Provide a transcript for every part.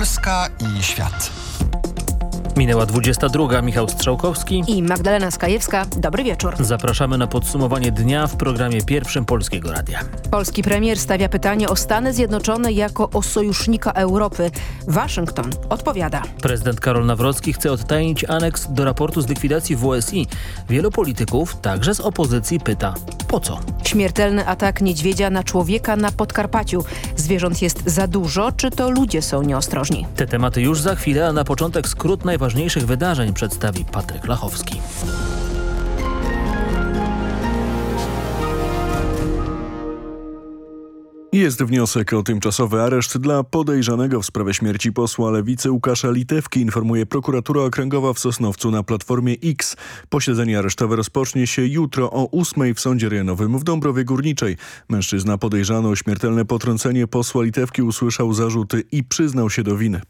Polska i świat. Minęła 22. Michał Strzałkowski i Magdalena Skajewska. Dobry wieczór. Zapraszamy na podsumowanie dnia w programie pierwszym Polskiego Radia. Polski premier stawia pytanie o Stany Zjednoczone jako o sojusznika Europy. Waszyngton odpowiada. Prezydent Karol Nawrocki chce odtajnić aneks do raportu z likwidacji WSI. Wielu polityków, także z opozycji, pyta po co? Śmiertelny atak niedźwiedzia na człowieka na Podkarpaciu. Zwierząt jest za dużo, czy to ludzie są nieostrożni? Te tematy już za chwilę, a na początek skrót najważniejszych wydarzeń przedstawi Patryk Lachowski. Jest wniosek o tymczasowy areszt dla podejrzanego w sprawie śmierci posła lewicy Łukasza Litewki, informuje prokuratura okręgowa w Sosnowcu na Platformie X. Posiedzenie aresztowe rozpocznie się jutro o 8 w Sądzie Rejonowym w Dąbrowie Górniczej. Mężczyzna podejrzany o śmiertelne potrącenie posła Litewki usłyszał zarzuty i przyznał się do winy.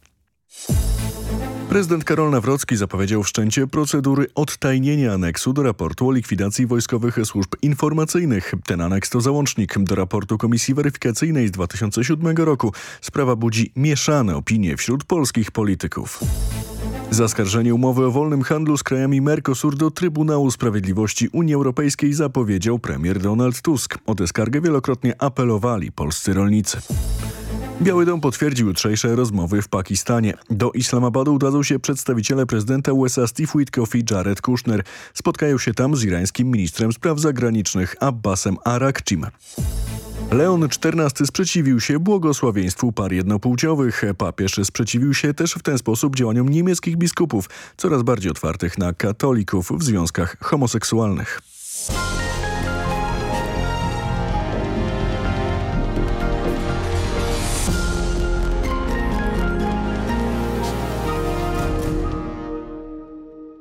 Prezydent Karol Nawrocki zapowiedział wszczęcie procedury odtajnienia aneksu do raportu o likwidacji wojskowych służb informacyjnych. Ten aneks to załącznik do raportu Komisji Weryfikacyjnej z 2007 roku. Sprawa budzi mieszane opinie wśród polskich polityków. Zaskarżenie umowy o wolnym handlu z krajami Mercosur do Trybunału Sprawiedliwości Unii Europejskiej zapowiedział premier Donald Tusk. O tę skargę wielokrotnie apelowali polscy rolnicy. Biały Dom potwierdził jutrzejsze rozmowy w Pakistanie. Do Islamabadu udadzą się przedstawiciele prezydenta USA Steve Witkoff i Jared Kushner. Spotkają się tam z irańskim ministrem spraw zagranicznych Abbasem Arakczym. Leon XIV sprzeciwił się błogosławieństwu par jednopłciowych. Papież sprzeciwił się też w ten sposób działaniom niemieckich biskupów, coraz bardziej otwartych na katolików w związkach homoseksualnych.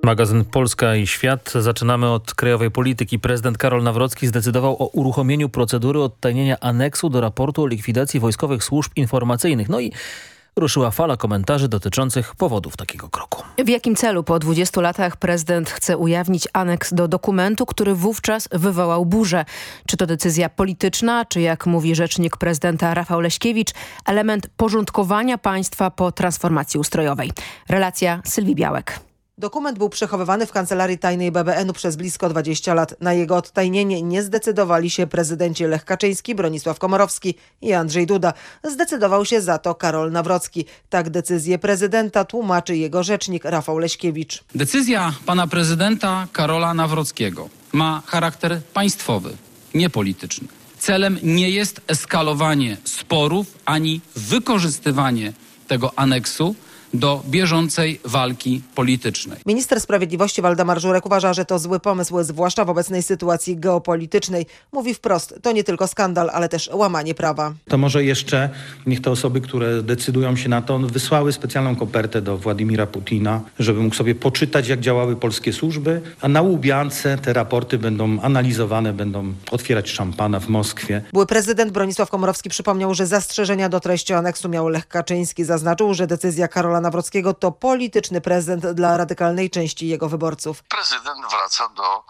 Magazyn Polska i Świat. Zaczynamy od krajowej polityki. Prezydent Karol Nawrocki zdecydował o uruchomieniu procedury odtajnienia aneksu do raportu o likwidacji wojskowych służb informacyjnych. No i ruszyła fala komentarzy dotyczących powodów takiego kroku. W jakim celu po 20 latach prezydent chce ujawnić aneks do dokumentu, który wówczas wywołał burzę? Czy to decyzja polityczna, czy jak mówi rzecznik prezydenta Rafał Leśkiewicz, element porządkowania państwa po transformacji ustrojowej? Relacja Sylwii Białek. Dokument był przechowywany w kancelarii tajnej BBN-u przez blisko 20 lat. Na jego odtajnienie nie zdecydowali się prezydenci Lech Kaczyński, Bronisław Komorowski i Andrzej Duda. Zdecydował się za to Karol Nawrocki. Tak decyzję prezydenta tłumaczy jego rzecznik Rafał Leśkiewicz. Decyzja pana prezydenta Karola Nawrockiego ma charakter państwowy, nie polityczny. Celem nie jest eskalowanie sporów ani wykorzystywanie tego aneksu do bieżącej walki politycznej. Minister Sprawiedliwości Waldemar Żurek uważa, że to zły pomysł, zwłaszcza w obecnej sytuacji geopolitycznej. Mówi wprost, to nie tylko skandal, ale też łamanie prawa. To może jeszcze niech te osoby, które decydują się na to, wysłały specjalną kopertę do Władimira Putina, żeby mógł sobie poczytać, jak działały polskie służby, a na Łubiance te raporty będą analizowane, będą otwierać szampana w Moskwie. Były prezydent Bronisław Komorowski przypomniał, że zastrzeżenia do treści aneksu miał Lech Kaczyński. Zaznaczył, że decyzja Karola Nawrockiego to polityczny prezent dla radykalnej części jego wyborców. Prezydent wraca do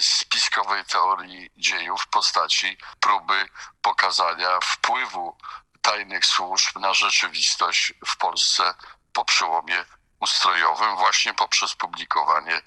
spiskowej teorii dziejów w postaci próby pokazania wpływu tajnych służb na rzeczywistość w Polsce po przełomie ustrojowym właśnie poprzez publikowanie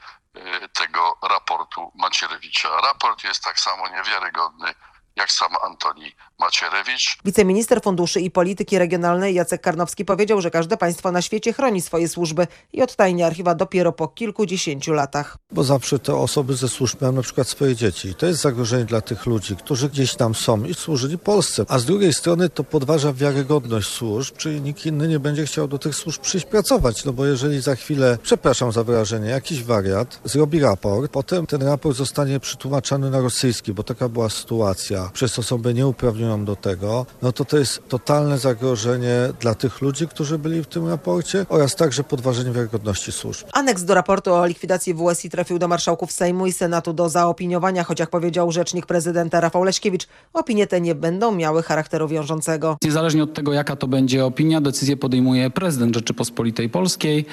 tego raportu Macierewicza. Raport jest tak samo niewiarygodny jak sam Antoni Macierewicz. Wiceminister Funduszy i Polityki Regionalnej Jacek Karnowski powiedział, że każde państwo na świecie chroni swoje służby i odtajnia archiwa dopiero po kilkudziesięciu latach. Bo zawsze te osoby ze służb mają na przykład swoje dzieci. To jest zagrożenie dla tych ludzi, którzy gdzieś tam są i służyli Polsce. A z drugiej strony to podważa wiarygodność służb, czyli nikt inny nie będzie chciał do tych służb przyjść pracować. No bo jeżeli za chwilę, przepraszam za wyrażenie, jakiś wariat zrobi raport, potem ten raport zostanie przetłumaczony na rosyjski, bo taka była sytuacja przez osobę nieuprawnioną do tego, no to to jest totalne zagrożenie dla tych ludzi, którzy byli w tym raporcie oraz także podważenie wiarygodności służb. Aneks do raportu o likwidacji WSI trafił do marszałków Sejmu i Senatu do zaopiniowania, choć jak powiedział rzecznik prezydenta Rafał Leśkiewicz, opinie te nie będą miały charakteru wiążącego. Niezależnie od tego, jaka to będzie opinia, decyzję podejmuje prezydent Rzeczypospolitej Polskiej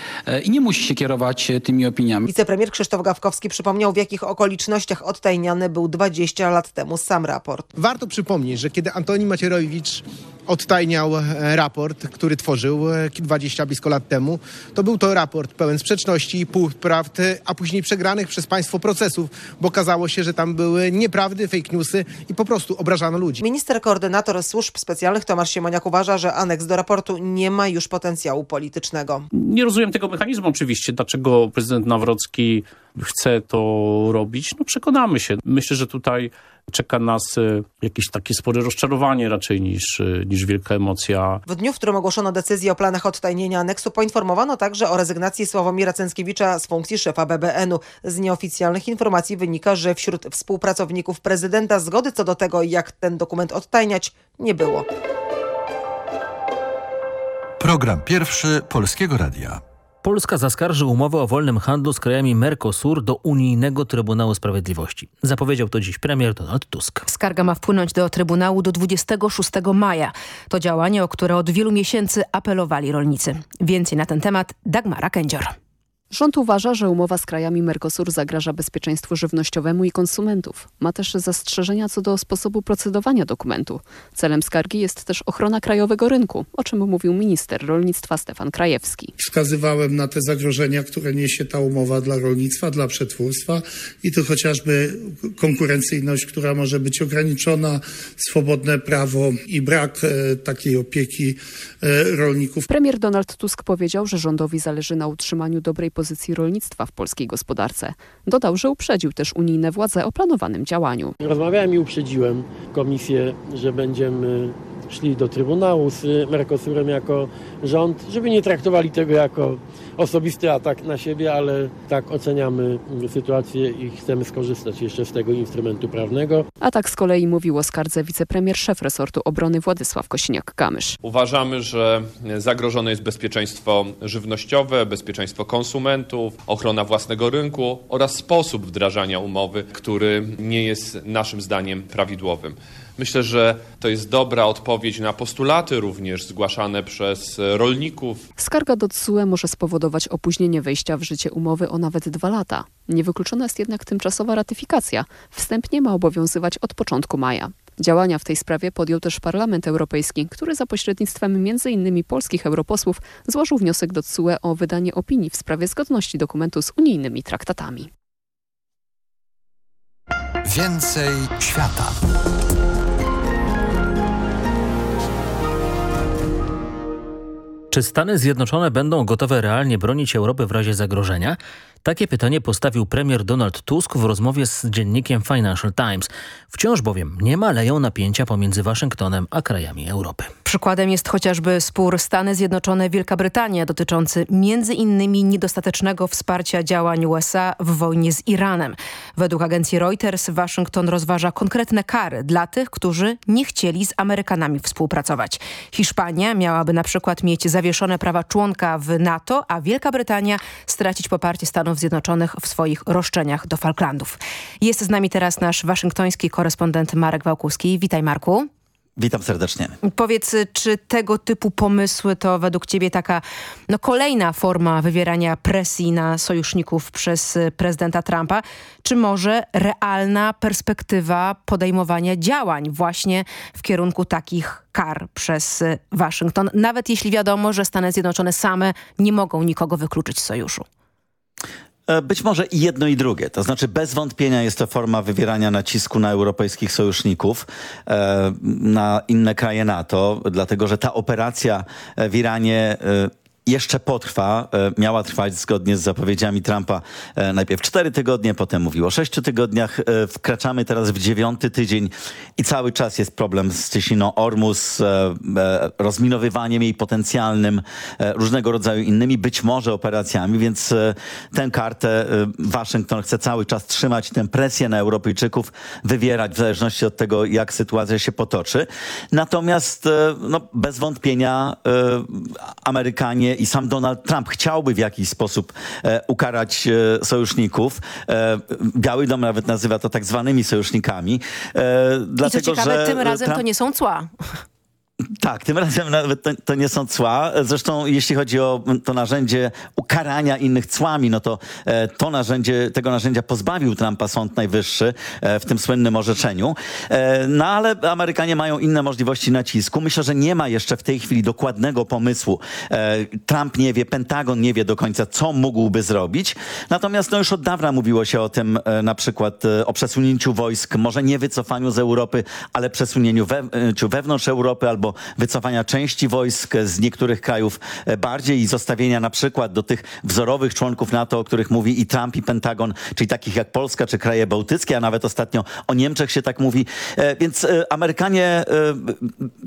i nie musi się kierować tymi opiniami. Wicepremier Krzysztof Gawkowski przypomniał, w jakich okolicznościach odtajniany był 20 lat temu sam raport. Warto przypomnieć, że kiedy Antoni Macierewicz odtajniał e, raport, który tworzył e, 20 blisko lat temu. To był to raport pełen sprzeczności i półprawd, e, a później przegranych przez państwo procesów, bo okazało się, że tam były nieprawdy, fake newsy i po prostu obrażano ludzi. Minister koordynator służb specjalnych Tomasz Siemoniak uważa, że aneks do raportu nie ma już potencjału politycznego. Nie rozumiem tego mechanizmu oczywiście, dlaczego prezydent Nawrocki chce to robić. No przekonamy się. Myślę, że tutaj czeka nas e, jakieś takie spore rozczarowanie raczej niż, e, niż wielka emocja. W dniu, w którym ogłoszono decyzję o planach odtajnienia aneksu, poinformowano także o rezygnacji Sławomira Cęckiewicza z funkcji szefa BBN-u. Z nieoficjalnych informacji wynika, że wśród współpracowników prezydenta zgody co do tego, jak ten dokument odtajniać, nie było. Program pierwszy Polskiego Radia. Polska zaskarży umowę o wolnym handlu z krajami Mercosur do Unijnego Trybunału Sprawiedliwości. Zapowiedział to dziś premier Donald Tusk. Skarga ma wpłynąć do Trybunału do 26 maja. To działanie, o które od wielu miesięcy apelowali rolnicy. Więcej na ten temat Dagmara Kędzior. Rząd uważa, że umowa z krajami Mercosur zagraża bezpieczeństwu żywnościowemu i konsumentów. Ma też zastrzeżenia co do sposobu procedowania dokumentu. Celem skargi jest też ochrona krajowego rynku, o czym mówił minister rolnictwa Stefan Krajewski. Wskazywałem na te zagrożenia, które niesie ta umowa dla rolnictwa, dla przetwórstwa i to chociażby konkurencyjność, która może być ograniczona, swobodne prawo i brak e, takiej opieki e, rolników. Premier Donald Tusk powiedział, że rządowi zależy na utrzymaniu dobrej pozycji rolnictwa w polskiej gospodarce. Dodał, że uprzedził też unijne władze o planowanym działaniu. Rozmawiałem i uprzedziłem komisję, że będziemy szli do Trybunału z Mercosurem jako rząd, żeby nie traktowali tego jako osobisty atak na siebie, ale tak oceniamy sytuację i chcemy skorzystać jeszcze z tego instrumentu prawnego. A tak z kolei mówił o skardze wicepremier szef resortu obrony Władysław Kosiniak-Kamysz. Uważamy, że zagrożone jest bezpieczeństwo żywnościowe, bezpieczeństwo konsumentów, ochrona własnego rynku oraz sposób wdrażania umowy, który nie jest naszym zdaniem prawidłowym. Myślę, że to jest dobra odpowiedź na postulaty również zgłaszane przez rolników. Skarga do TSUE może spowodować opóźnienie wejścia w życie umowy o nawet dwa lata. Niewykluczona jest jednak tymczasowa ratyfikacja. Wstępnie ma obowiązywać od początku maja. Działania w tej sprawie podjął też Parlament Europejski, który za pośrednictwem m.in. polskich europosłów złożył wniosek do TSUE o wydanie opinii w sprawie zgodności dokumentu z unijnymi traktatami. Więcej świata. Czy Stany Zjednoczone będą gotowe realnie bronić Europy w razie zagrożenia? Takie pytanie postawił premier Donald Tusk w rozmowie z dziennikiem Financial Times. Wciąż bowiem nie maleją napięcia pomiędzy Waszyngtonem a krajami Europy. Przykładem jest chociażby spór Stany Zjednoczone-Wielka Brytania dotyczący między innymi niedostatecznego wsparcia działań USA w wojnie z Iranem. Według agencji Reuters Waszyngton rozważa konkretne kary dla tych, którzy nie chcieli z Amerykanami współpracować. Hiszpania miałaby na przykład mieć zawieszone prawa członka w NATO, a Wielka Brytania stracić poparcie Stanów Zjednoczonych w swoich roszczeniach do Falklandów. Jest z nami teraz nasz waszyngtoński korespondent Marek Wałkuski. Witaj Marku. Witam serdecznie. Powiedz, czy tego typu pomysły to według ciebie taka no, kolejna forma wywierania presji na sojuszników przez prezydenta Trumpa, czy może realna perspektywa podejmowania działań właśnie w kierunku takich kar przez Waszyngton, nawet jeśli wiadomo, że Stany Zjednoczone same nie mogą nikogo wykluczyć z sojuszu? Być może i jedno i drugie. To znaczy bez wątpienia jest to forma wywierania nacisku na europejskich sojuszników, e, na inne kraje NATO, dlatego że ta operacja w Iranie e, jeszcze potrwa, miała trwać zgodnie z zapowiedziami Trumpa najpierw cztery tygodnie, potem mówił o sześciu tygodniach. Wkraczamy teraz w dziewiąty tydzień i cały czas jest problem z cieśniną Ormus, rozminowywaniem jej potencjalnym, różnego rodzaju innymi być może operacjami, więc tę kartę Waszyngton chce cały czas trzymać, tę presję na Europejczyków wywierać w zależności od tego, jak sytuacja się potoczy. Natomiast no, bez wątpienia Amerykanie i sam Donald Trump chciałby w jakiś sposób e, ukarać e, sojuszników. E, Biały Dom nawet nazywa to tak zwanymi sojusznikami. I co ciekawe, tym razem Trump... to nie są cła. Tak, tym razem nawet to, to, nie są cła. Zresztą jeśli chodzi o to narzędzie ukarania innych cłami, no to e, to narzędzie, tego narzędzia pozbawił Trumpa Sąd Najwyższy e, w tym słynnym orzeczeniu. E, no ale Amerykanie mają inne możliwości nacisku. Myślę, że nie ma jeszcze w tej chwili dokładnego pomysłu. Trump nie wie, Pentagon nie wie do końca, co mógłby zrobić. Natomiast no już od dawna mówiło się o tym na przykład o przesunięciu wojsk, może nie wycofaniu z Europy, ale przesunięciu we, wewnątrz Europy albo wycofania części wojsk z niektórych krajów e, bardziej i zostawienia na przykład do tych wzorowych członków NATO, o których mówi i Trump i Pentagon, czyli takich jak Polska czy kraje bałtyckie, a nawet ostatnio o Niemczech się tak mówi. E, więc e, Amerykanie,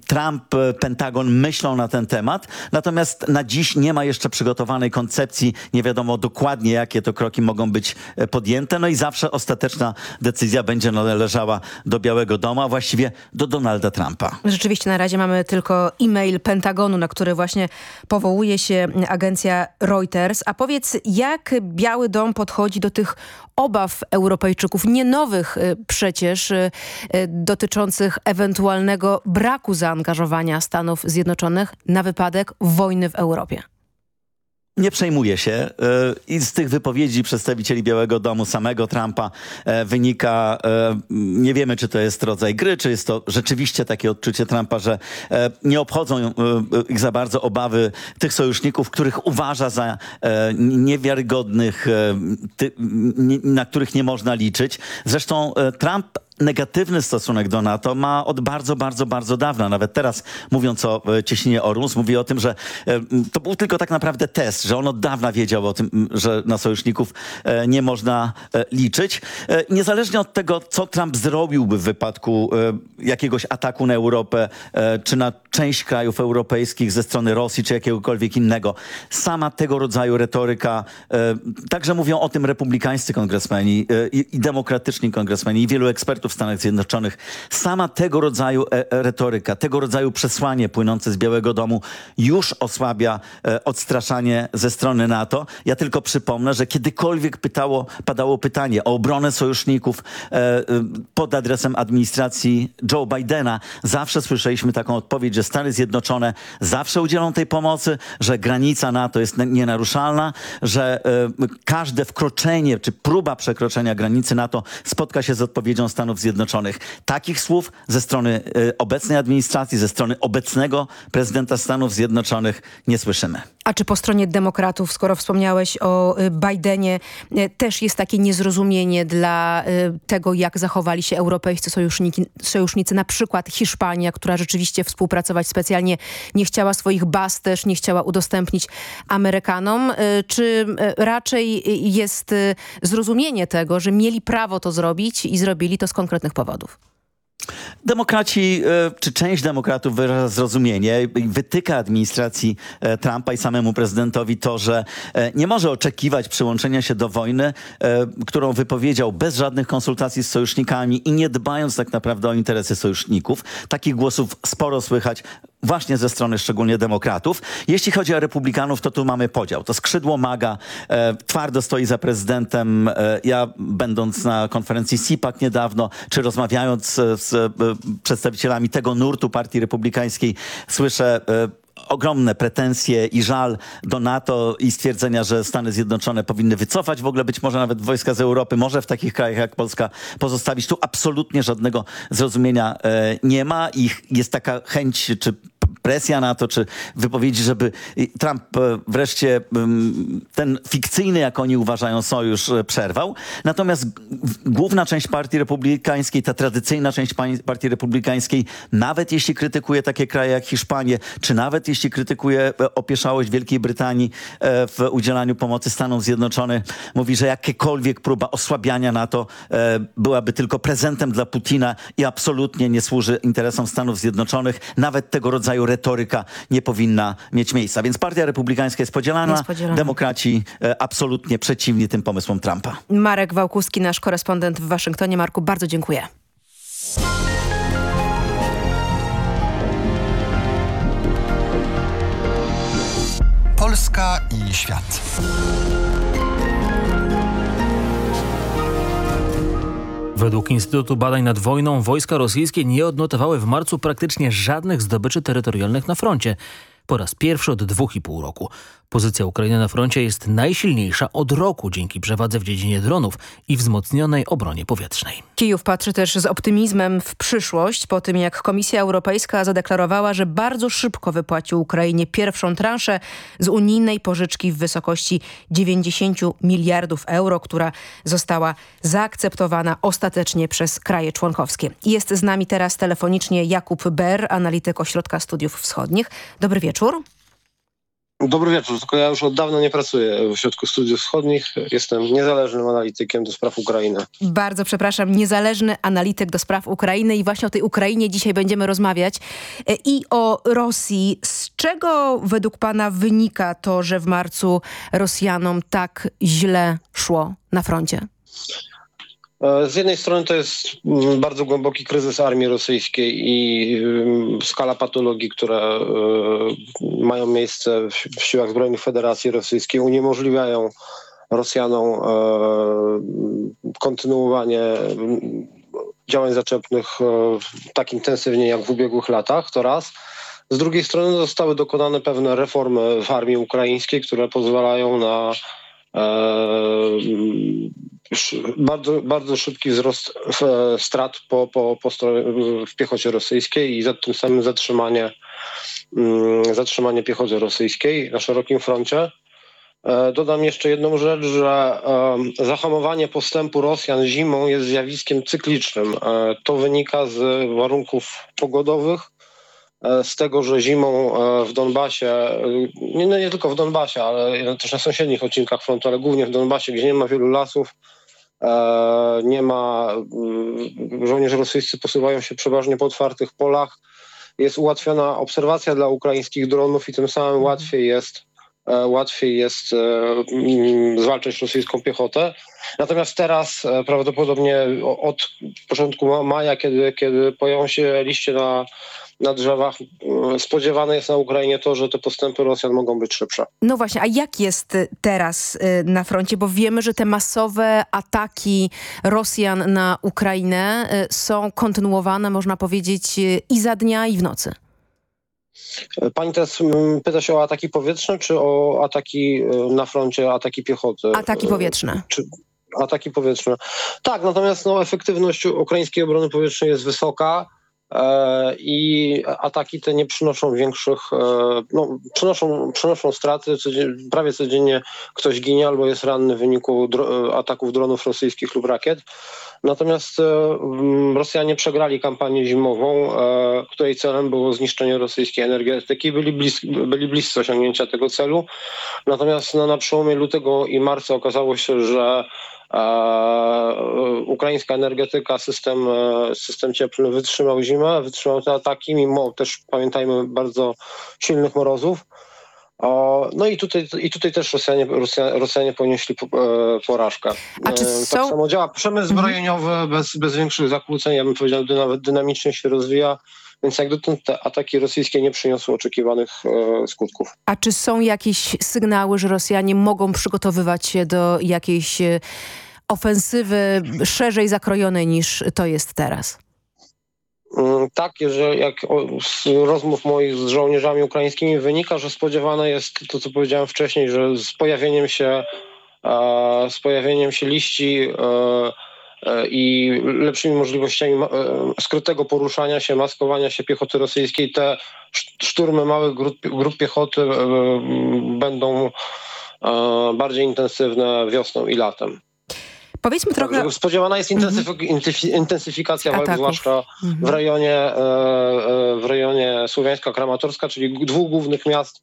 Trump, Pentagon myślą na ten temat, natomiast na dziś nie ma jeszcze przygotowanej koncepcji, nie wiadomo dokładnie jakie to kroki mogą być podjęte, no i zawsze ostateczna decyzja będzie należała do Białego Domu, a właściwie do Donalda Trumpa. Rzeczywiście na razie mamy tylko e-mail Pentagonu, na który właśnie powołuje się agencja Reuters. A powiedz, jak Biały Dom podchodzi do tych obaw Europejczyków, nie nowych y, przecież, y, y, dotyczących ewentualnego braku zaangażowania Stanów Zjednoczonych na wypadek wojny w Europie? Nie przejmuje się e, i z tych wypowiedzi przedstawicieli Białego Domu, samego Trumpa e, wynika, e, nie wiemy czy to jest rodzaj gry, czy jest to rzeczywiście takie odczucie Trumpa, że nie obchodzą ich za bardzo obawy tych sojuszników, których uważa za niewiarygodnych, na których nie można liczyć. Zresztą Trump negatywny stosunek do NATO ma od bardzo, bardzo, bardzo dawna. Nawet teraz, mówiąc o e, cieśninie Ormus, mówi o tym, że e, to był tylko tak naprawdę test, że on od dawna wiedział o tym, że na sojuszników e, nie można liczyć. Niezależnie od tego, co Trump zrobiłby w wypadku jakiegoś ataku na Europę, czy na część krajów europejskich ze strony Rosji, czy jakiegokolwiek innego, sama tego rodzaju retoryka, także mówią o tym republikańscy kongresmeni i, i demokratyczni kongresmeni i wielu ekspertów w Stanach Zjednoczonych. Sama tego rodzaju e, e, retoryka, tego rodzaju przesłanie płynące z Białego Domu już osłabia e, odstraszanie ze strony NATO. Ja tylko przypomnę, że kiedykolwiek pytało, padało pytanie o obronę sojuszników pod adresem administracji Joe Bidena, zawsze słyszeliśmy taką odpowiedź, że Stany Zjednoczone zawsze udzielą tej pomocy, że granica NATO jest nienaruszalna, że każde wkroczenie czy próba przekroczenia granicy NATO spotka się z odpowiedzią Stanów Stanów Zjednoczonych. Takich słów ze strony y, obecnej administracji, ze strony obecnego prezydenta Stanów Zjednoczonych nie słyszymy. A czy po stronie demokratów, skoro wspomniałeś o y, Bidenie, y, też jest takie niezrozumienie dla tego, jak zachowali się europejscy sojusznicy, na przykład Hiszpania, która rzeczywiście współpracować specjalnie nie chciała swoich baz też, nie chciała udostępnić Amerykanom. Czy raczej jest zrozumienie tego, że mieli prawo to zrobić i zrobili to z konkretnych powodów. Demokraci, e, czy część demokratów wyraża zrozumienie i wytyka administracji e, Trumpa i samemu prezydentowi to, że e, nie może oczekiwać przyłączenia się do wojny, którą wypowiedział bez żadnych konsultacji z sojusznikami i nie dbając tak naprawdę o interesy sojuszników. Takich głosów sporo słychać właśnie ze strony szczególnie demokratów. Jeśli chodzi o republikanów, to tu mamy podział. To skrzydło MAGA e, twardo stoi za prezydentem. E, ja będąc na konferencji CIPAC niedawno, czy rozmawiając z, z e, przedstawicielami tego nurtu partii republikańskiej, słyszę e, ogromne pretensje i żal do NATO i stwierdzenia, że Stany Zjednoczone powinny wycofać w ogóle być może nawet wojska z Europy, może w takich krajach jak Polska pozostawić. Tu absolutnie żadnego zrozumienia e, nie ma i jest taka chęć czy presja na to, czy wypowiedzi, żeby Trump e, wreszcie ten fikcyjny, jak oni uważają, sojusz e, przerwał. Natomiast główna część Partii Republikańskiej, ta tradycyjna część Partii Republikańskiej, nawet jeśli krytykuje takie kraje jak Hiszpanię, czy nawet jeśli krytykuje e, opieszałość Wielkiej Brytanii w udzielaniu pomocy Stanom Zjednoczonym, mówi, że jakakolwiek próba osłabiania NATO byłaby tylko prezentem dla Putina i absolutnie nie służy interesom Stanów Zjednoczonych. Nawet tego rodzaju retoryka nie powinna mieć miejsca. Więc Partia Republikańska jest podzielana, jest podzielana. demokraci e, absolutnie przeciwni tym pomysłom Trumpa. Marek Wałkuski, nasz korespondent w Waszyngtonie. Marku, bardzo dziękuję. Polska i świat. Według Instytutu Badań nad Wojną wojska rosyjskie nie odnotowały w marcu praktycznie żadnych zdobyczy terytorialnych na froncie. Po raz pierwszy od dwóch i pół roku. Pozycja Ukrainy na froncie jest najsilniejsza od roku dzięki przewadze w dziedzinie dronów i wzmocnionej obronie powietrznej. Kijów patrzy też z optymizmem w przyszłość po tym jak Komisja Europejska zadeklarowała, że bardzo szybko wypłaci Ukrainie pierwszą transzę z unijnej pożyczki w wysokości 90 miliardów euro, która została zaakceptowana ostatecznie przez kraje członkowskie. Jest z nami teraz telefonicznie Jakub Ber, analityk Ośrodka Studiów Wschodnich. Dobry wieczór. Dobry wieczór, tylko ja już od dawna nie pracuję w Ośrodku Studiów Wschodnich. Jestem niezależnym analitykiem do spraw Ukrainy. Bardzo przepraszam, niezależny analityk do spraw Ukrainy i właśnie o tej Ukrainie dzisiaj będziemy rozmawiać e, i o Rosji. Z czego według pana wynika to, że w marcu Rosjanom tak źle szło na froncie? Z jednej strony to jest mm, bardzo głęboki kryzys armii rosyjskiej i skala patologii, które e, mają miejsce w siłach zbrojnych Federacji Rosyjskiej uniemożliwiają Rosjanom e, kontynuowanie mm, działań zaczepnych e, tak intensywnie jak w ubiegłych latach, to raz. Z drugiej strony zostały dokonane pewne reformy w armii ukraińskiej, które pozwalają na bardzo, bardzo szybki wzrost strat po, po, po w piechocie rosyjskiej i za tym samym zatrzymanie, mm, zatrzymanie piechoty rosyjskiej na szerokim froncie. E, dodam jeszcze jedną rzecz, że zahamowanie postępu Rosjan zimą jest zjawiskiem cyklicznym. E, to wynika z warunków pogodowych, e, z tego, że zimą w Donbasie, nie, no nie tylko w Donbasie, ale też na sąsiednich odcinkach frontu, ale głównie w Donbasie, gdzie nie ma wielu lasów, E, nie ma, mm, żołnierze rosyjscy posuwają się przeważnie po otwartych polach. Jest ułatwiona obserwacja dla ukraińskich dronów i tym samym mhm. łatwiej jest e, łatwiej jest e, mm, zwalczać rosyjską piechotę. Natomiast teraz prawdopodobnie od początku maja, kiedy, kiedy pojawią się liście na na drzewach. Spodziewane jest na Ukrainie to, że te postępy Rosjan mogą być szybsze. No właśnie, a jak jest y, teraz y, na froncie? Bo wiemy, że te masowe ataki Rosjan na Ukrainę y, są kontynuowane, można powiedzieć, i za dnia, i w nocy. Pani teraz mm, pyta się o ataki powietrzne, czy o ataki na froncie, ataki piechoty? Ataki powietrzne. Czy ataki powietrzne. Tak, natomiast no, efektywność ukraińskiej obrony powietrznej jest wysoka. E, i ataki te nie przynoszą większych, e, no, przynoszą, przynoszą straty, prawie codziennie ktoś ginie albo jest ranny w wyniku dro ataków dronów rosyjskich lub rakiet. Natomiast e, Rosjanie przegrali kampanię zimową, której celem było zniszczenie rosyjskiej energetyki. Byli, blis byli bliscy osiągnięcia tego celu. Natomiast no, na przełomie lutego i marca okazało się, że Ukraińska energetyka, system, e, system cieplny wytrzymał zimę, wytrzymał te ataki, mimo też pamiętajmy bardzo silnych morozów. No i tutaj, i tutaj też Rosjanie, Rosjanie, Rosjanie ponieśli e, porażkę. A czy e, są... Tak samo działa przemysł mhm. zbrojeniowy bez, bez większych zakłóceń, ja bym powiedział, nawet dynamicznie się rozwija. Więc jak dotąd te ataki rosyjskie nie przyniosły oczekiwanych e, skutków. A czy są jakieś sygnały, że Rosjanie mogą przygotowywać się do jakiejś e, ofensywy szerzej zakrojonej niż to jest teraz? Mm, tak, jeżeli jak z rozmów moich z żołnierzami ukraińskimi wynika, że spodziewane jest to, co powiedziałem wcześniej, że z pojawieniem się, e, z pojawieniem się liści i lepszymi możliwościami e, skrytego poruszania się, maskowania się piechoty rosyjskiej, te szturmy małych grup, grup piechoty e, będą bardziej intensywne wiosną i latem. Powiedzmy trochę... Spodziewana jest intensyf intensyfikacja walk, zwłaszcza mhm. w rejonie, w rejonie Słowiańska-Kramatorska, czyli dwóch głównych miast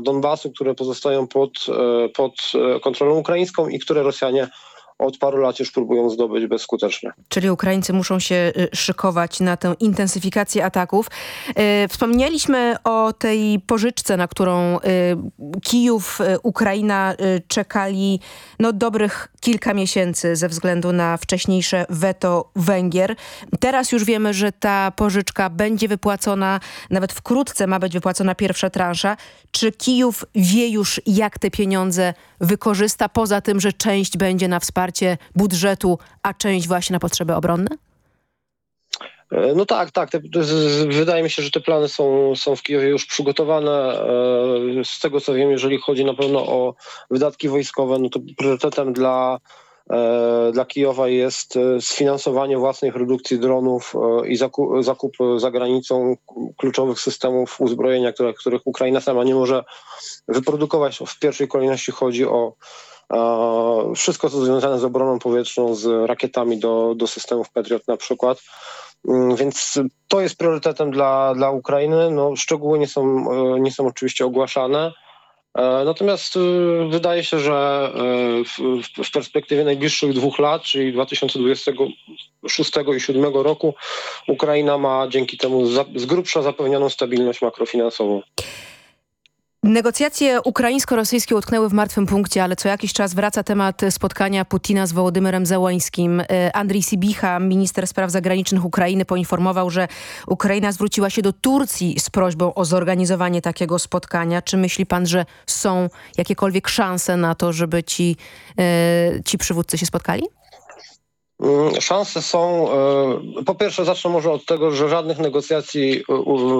Donbasu, które pozostają pod, pod kontrolą ukraińską i które Rosjanie od paru lat już próbują zdobyć bezskutecznie. Czyli Ukraińcy muszą się y, szykować na tę intensyfikację ataków. Y, wspomnieliśmy o tej pożyczce, na którą y, Kijów, Ukraina czekali no, dobrych kilka miesięcy ze względu na wcześniejsze weto Węgier. Teraz już wiemy, że ta pożyczka będzie wypłacona, nawet wkrótce ma być wypłacona pierwsza transza. Czy Kijów wie już, jak te pieniądze wykorzysta, poza tym, że część będzie na wsparcie wsparcie budżetu, a część właśnie na potrzeby obronne? E, no tak, tak. Te, wydaje mi się, że te plany są, są w Kijowie już przygotowane. E, z tego co wiem, jeżeli chodzi na pewno o wydatki wojskowe, no to priorytetem dla, e, dla Kijowa jest sfinansowanie własnej produkcji dronów i zakup, zakup za granicą kluczowych systemów uzbrojenia, które, których Ukraina sama nie może wyprodukować. W pierwszej kolejności chodzi o wszystko, co związane z obroną powietrzną, z rakietami do, do systemów Patriot na przykład. Mm, więc to jest priorytetem dla, dla Ukrainy. No, szczegóły nie są, e, nie są oczywiście ogłaszane. E, natomiast e, wydaje się, że w, w perspektywie najbliższych dwóch lat, czyli 2026 i 2027 roku, Ukraina ma dzięki temu z grubsza zapewnioną stabilność makrofinansową. Negocjacje ukraińsko-rosyjskie utknęły w martwym punkcie, ale co jakiś czas wraca temat spotkania Putina z Wołodymyrem Zełańskim. E, Andrii Sibicha, minister spraw zagranicznych Ukrainy, poinformował, że Ukraina zwróciła się do Turcji z prośbą o zorganizowanie takiego spotkania. Czy myśli pan, że są jakiekolwiek szanse na to, żeby ci, e, ci przywódcy się spotkali? Mm, szanse są, e, po pierwsze zacznę może od tego, że żadnych negocjacji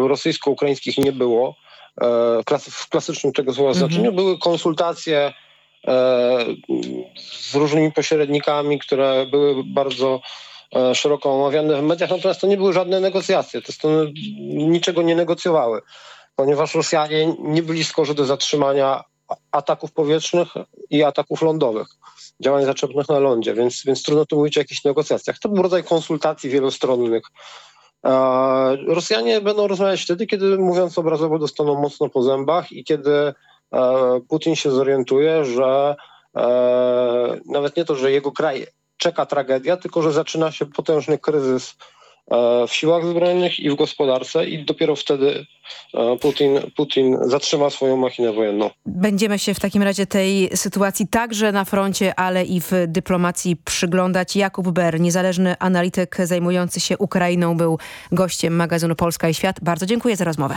rosyjsko-ukraińskich nie było. E, w klasycznym tego słowa mhm. znaczeniu. Były konsultacje e, z różnymi pośrednikami, które były bardzo e, szeroko omawiane w mediach, natomiast to nie były żadne negocjacje. Te strony niczego nie negocjowały, ponieważ Rosjanie nie byli skorzy do zatrzymania ataków powietrznych i ataków lądowych, działań zaczepnych na lądzie, więc, więc trudno tu mówić o jakichś negocjacjach. To był rodzaj konsultacji wielostronnych Rosjanie będą rozmawiać wtedy, kiedy mówiąc obrazowo dostaną mocno po zębach i kiedy e, Putin się zorientuje, że e, nawet nie to, że jego kraj czeka tragedia, tylko że zaczyna się potężny kryzys w siłach zbrojnych i w gospodarce i dopiero wtedy e, Putin, Putin zatrzyma swoją machinę wojenną. Będziemy się w takim razie tej sytuacji także na froncie, ale i w dyplomacji przyglądać. Jakub Ber, niezależny analityk zajmujący się Ukrainą, był gościem magazynu Polska i Świat. Bardzo dziękuję za rozmowę.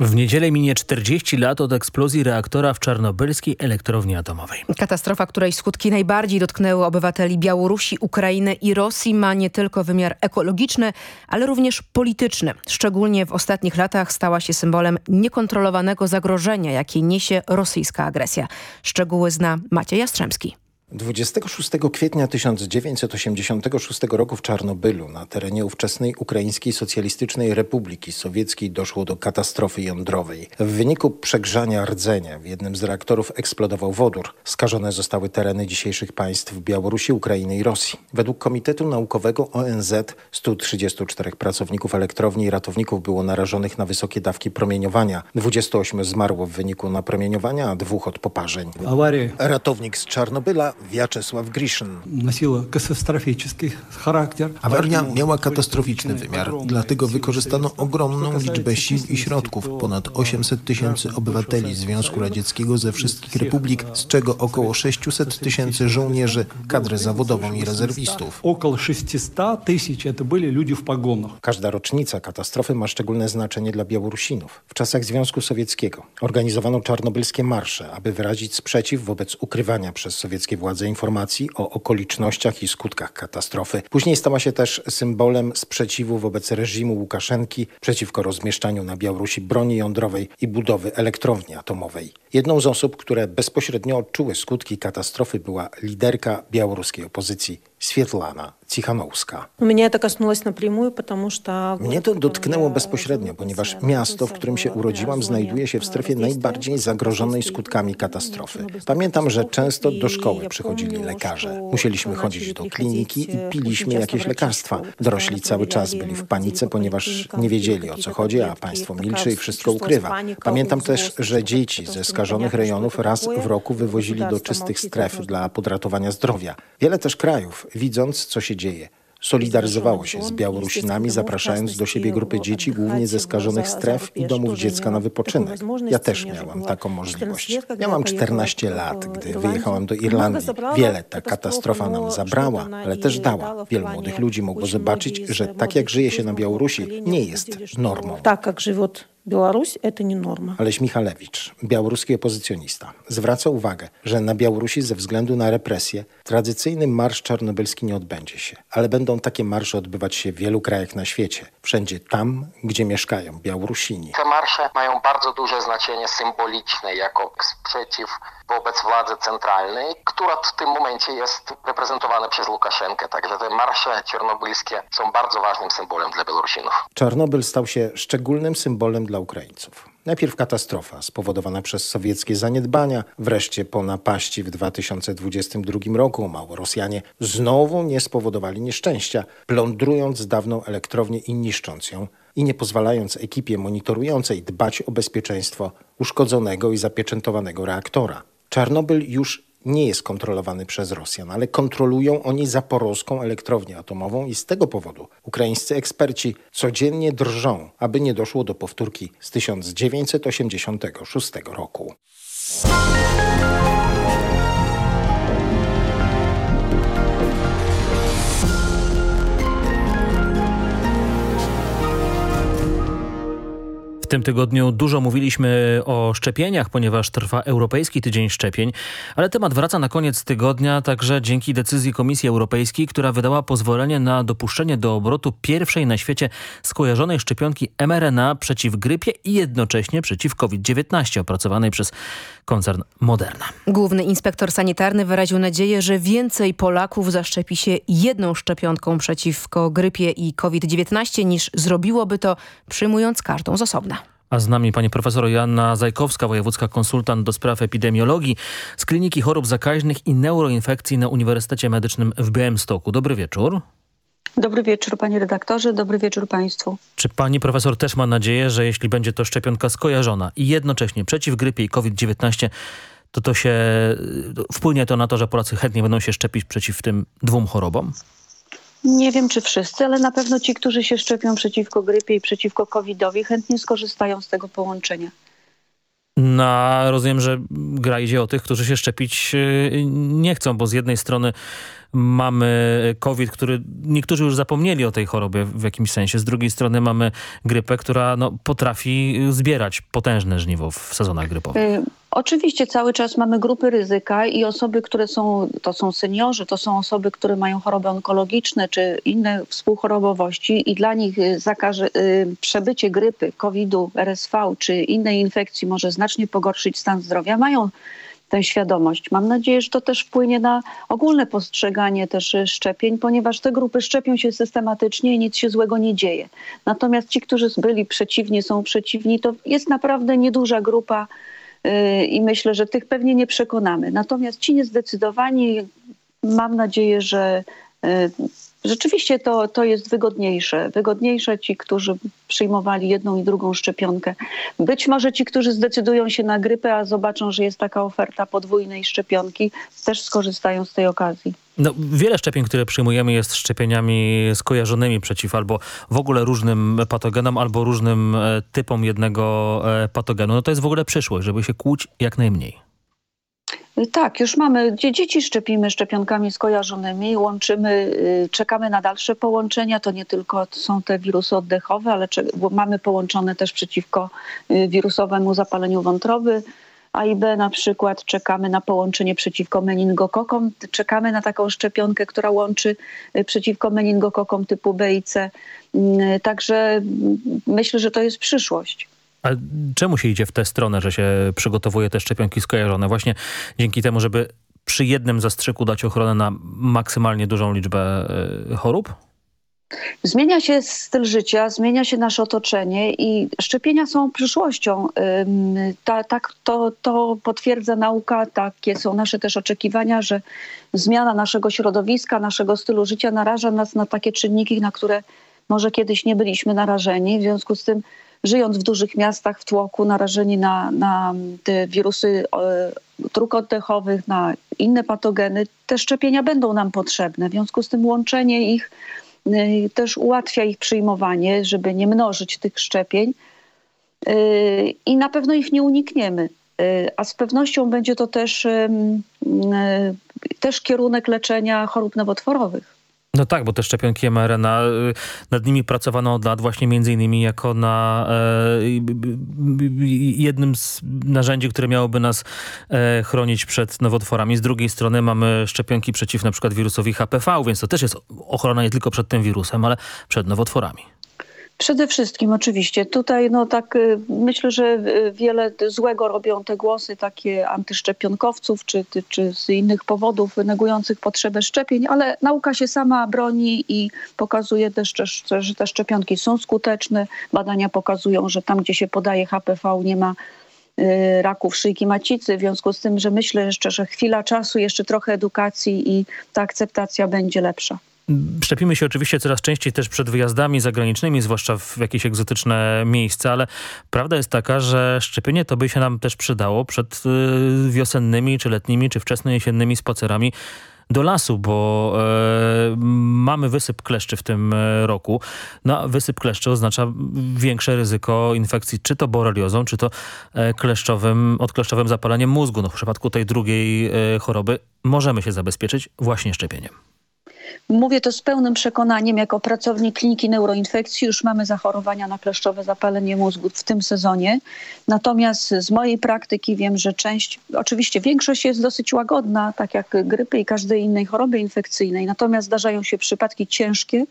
W niedzielę minie 40 lat od eksplozji reaktora w czarnobylskiej elektrowni atomowej. Katastrofa, której skutki najbardziej dotknęły obywateli Białorusi, Ukrainy i Rosji ma nie tylko wymiar ekologiczny, ale również polityczny. Szczególnie w ostatnich latach stała się symbolem niekontrolowanego zagrożenia, jakie niesie rosyjska agresja. Szczegóły zna Maciej Jastrzębski. 26 kwietnia 1986 roku w Czarnobylu na terenie ówczesnej Ukraińskiej Socjalistycznej Republiki Sowieckiej doszło do katastrofy jądrowej. W wyniku przegrzania rdzenia w jednym z reaktorów eksplodował wodór. Skażone zostały tereny dzisiejszych państw Białorusi, Ukrainy i Rosji. Według Komitetu Naukowego ONZ 134 pracowników elektrowni i ratowników było narażonych na wysokie dawki promieniowania. 28 zmarło w wyniku napromieniowania, a dwóch od poparzeń. Ratownik z Czarnobyla Wiaczesław Griszyn. Awaria miała katastroficzny wymiar, dlatego wykorzystano ogromną liczbę sił i środków. Ponad 800 tysięcy obywateli Związku Radzieckiego ze wszystkich republik, z czego około 600 tysięcy żołnierzy, kadrę zawodową i rezerwistów. Około 600 tysięcy to byli ludzie w pogonach. Każda rocznica katastrofy ma szczególne znaczenie dla Białorusinów. W czasach Związku Sowieckiego organizowano czarnobylskie marsze, aby wyrazić sprzeciw wobec ukrywania przez sowieckie władze władze informacji o okolicznościach i skutkach katastrofy. Później stała się też symbolem sprzeciwu wobec reżimu Łukaszenki przeciwko rozmieszczaniu na Białorusi broni jądrowej i budowy elektrowni atomowej. Jedną z osób, które bezpośrednio odczuły skutki katastrofy była liderka białoruskiej opozycji Swietlana Cichanowska. Mnie to потому Mnie to dotknęło bezpośrednio, ponieważ miasto, w którym się urodziłam, znajduje się w strefie najbardziej zagrożonej skutkami katastrofy. Pamiętam, że często do szkoły przychodzili lekarze. Musieliśmy chodzić do kliniki i piliśmy jakieś lekarstwa. Dorośli cały czas byli w panice, ponieważ nie wiedzieli o co chodzi, a państwo milczy i wszystko ukrywa. Pamiętam też, że dzieci ze skażonych rejonów raz w roku wywozili do czystych stref dla podratowania zdrowia. Wiele też krajów widząc, co się dzieje, solidaryzowało się z Białorusinami, zapraszając do siebie grupy dzieci, głównie ze skażonych stref i domów dziecka na wypoczynek. Ja też miałam taką możliwość. Miałam 14 lat, gdy wyjechałam do Irlandii. Wiele ta katastrofa nam zabrała, ale też dała. Wielu młodych ludzi mogło zobaczyć, że tak jak żyje się na Białorusi, nie jest normą. Tak jak żywot Białoruś to nie norma. Aleś Michalewicz, białoruski opozycjonista, zwraca uwagę, że na Białorusi ze względu na represje tradycyjny marsz czarnobylski nie odbędzie się, ale będą takie marsze odbywać się w wielu krajach na świecie, wszędzie tam, gdzie mieszkają Białorusini. Te marsze mają bardzo duże znaczenie symboliczne jako sprzeciw wobec władzy centralnej, która w tym momencie jest reprezentowana przez Łukaszenkę. Także te marsze czarnobylskie są bardzo ważnym symbolem dla Białorusinów. Czarnobyl stał się szczególnym symbolem dla Ukraińców. Najpierw katastrofa spowodowana przez sowieckie zaniedbania, wreszcie po napaści w 2022 roku Małorosjanie znowu nie spowodowali nieszczęścia, plądrując dawną elektrownię i niszcząc ją i nie pozwalając ekipie monitorującej dbać o bezpieczeństwo uszkodzonego i zapieczętowanego reaktora. Czarnobyl już nie jest kontrolowany przez Rosjan, ale kontrolują oni zaporowską elektrownię atomową i z tego powodu ukraińscy eksperci codziennie drżą, aby nie doszło do powtórki z 1986 roku. W tym tygodniu dużo mówiliśmy o szczepieniach, ponieważ trwa Europejski Tydzień Szczepień, ale temat wraca na koniec tygodnia także dzięki decyzji Komisji Europejskiej, która wydała pozwolenie na dopuszczenie do obrotu pierwszej na świecie skojarzonej szczepionki mRNA przeciw grypie i jednocześnie przeciw COVID-19 opracowanej przez koncern Moderna. Główny inspektor sanitarny wyraził nadzieję, że więcej Polaków zaszczepi się jedną szczepionką przeciwko grypie i COVID-19 niż zrobiłoby to przyjmując każdą z osobna. A z nami pani profesor Joanna Zajkowska, wojewódzka konsultant do spraw epidemiologii z Kliniki Chorób Zakaźnych i Neuroinfekcji na Uniwersytecie Medycznym w Białymstoku. Dobry wieczór. Dobry wieczór panie redaktorze, dobry wieczór państwu. Czy pani profesor też ma nadzieję, że jeśli będzie to szczepionka skojarzona i jednocześnie przeciw grypie i COVID-19, to to się wpłynie to na to, że Polacy chętnie będą się szczepić przeciw tym dwóm chorobom? Nie wiem, czy wszyscy, ale na pewno ci, którzy się szczepią przeciwko grypie i przeciwko COVID-owi, chętnie skorzystają z tego połączenia. No, rozumiem, że gra idzie o tych, którzy się szczepić nie chcą, bo z jednej strony mamy COVID, który niektórzy już zapomnieli o tej chorobie w jakimś sensie. Z drugiej strony mamy grypę, która no, potrafi zbierać potężne żniwo w sezonach grypowych. Y Oczywiście cały czas mamy grupy ryzyka i osoby, które są, to są seniorzy, to są osoby, które mają choroby onkologiczne czy inne współchorobowości i dla nich zakaże, przebycie grypy, COVID-u, RSV czy innej infekcji może znacznie pogorszyć stan zdrowia. Mają tę świadomość. Mam nadzieję, że to też wpłynie na ogólne postrzeganie też szczepień, ponieważ te grupy szczepią się systematycznie i nic się złego nie dzieje. Natomiast ci, którzy byli przeciwni, są przeciwni, to jest naprawdę nieduża grupa i myślę, że tych pewnie nie przekonamy. Natomiast ci niezdecydowani, mam nadzieję, że rzeczywiście to, to jest wygodniejsze. Wygodniejsze ci, którzy przyjmowali jedną i drugą szczepionkę. Być może ci, którzy zdecydują się na grypę, a zobaczą, że jest taka oferta podwójnej szczepionki, też skorzystają z tej okazji. No, wiele szczepień, które przyjmujemy jest szczepieniami skojarzonymi przeciw albo w ogóle różnym patogenom, albo różnym typom jednego patogenu. No to jest w ogóle przyszłość, żeby się kłuć jak najmniej. Tak, już mamy, dzieci szczepimy szczepionkami skojarzonymi, łączymy, czekamy na dalsze połączenia. To nie tylko są te wirusy oddechowe, ale mamy połączone też przeciwko wirusowemu zapaleniu wątroby. A i B na przykład czekamy na połączenie przeciwko meningokokom. Czekamy na taką szczepionkę, która łączy przeciwko meningokokom typu B i C. Także myślę, że to jest przyszłość. A czemu się idzie w tę stronę, że się przygotowuje te szczepionki skojarzone? Właśnie dzięki temu, żeby przy jednym zastrzyku dać ochronę na maksymalnie dużą liczbę chorób? Zmienia się styl życia, zmienia się nasze otoczenie i szczepienia są przyszłością. Tak ta, to, to potwierdza nauka, takie są nasze też oczekiwania, że zmiana naszego środowiska, naszego stylu życia naraża nas na takie czynniki, na które może kiedyś nie byliśmy narażeni. W związku z tym żyjąc w dużych miastach, w tłoku, narażeni na, na te wirusy dróg oddechowych, na inne patogeny, te szczepienia będą nam potrzebne. W związku z tym łączenie ich też ułatwia ich przyjmowanie, żeby nie mnożyć tych szczepień i na pewno ich nie unikniemy. A z pewnością będzie to też, też kierunek leczenia chorób nowotworowych. No tak, bo te szczepionki mRNA, y, nad nimi pracowano od lat właśnie między innymi jako na e, jednym z narzędzi, które miałoby nas e, chronić przed nowotworami. Z drugiej strony mamy szczepionki przeciw na przykład wirusowi HPV, więc to też jest ochrona nie tylko przed tym wirusem, ale przed nowotworami. Przede wszystkim oczywiście. Tutaj no tak y, myślę, że y, wiele złego robią te głosy takie antyszczepionkowców czy, czy z innych powodów negujących potrzebę szczepień, ale nauka się sama broni i pokazuje też, że te szczepionki są skuteczne. Badania pokazują, że tam, gdzie się podaje HPV nie ma y, raków szyjki macicy, w związku z tym, że myślę jeszcze, że chwila czasu, jeszcze trochę edukacji i ta akceptacja będzie lepsza. Szczepimy się oczywiście coraz częściej też przed wyjazdami zagranicznymi, zwłaszcza w jakieś egzotyczne miejsca, ale prawda jest taka, że szczepienie to by się nam też przydało przed y, wiosennymi, czy letnimi, czy wczesno jesiennymi spacerami do lasu, bo e, mamy wysyp kleszczy w tym e, roku. No, wysyp kleszczy oznacza większe ryzyko infekcji, czy to boreliozą, czy to e, kleszczowym, odkleszczowym zapaleniem mózgu. No, w przypadku tej drugiej e, choroby możemy się zabezpieczyć właśnie szczepieniem. Mówię to z pełnym przekonaniem, jako pracownik kliniki neuroinfekcji już mamy zachorowania na kleszczowe zapalenie mózgu w tym sezonie. Natomiast z mojej praktyki wiem, że część, oczywiście większość jest dosyć łagodna, tak jak grypy i każdej innej choroby infekcyjnej. Natomiast zdarzają się przypadki ciężkie,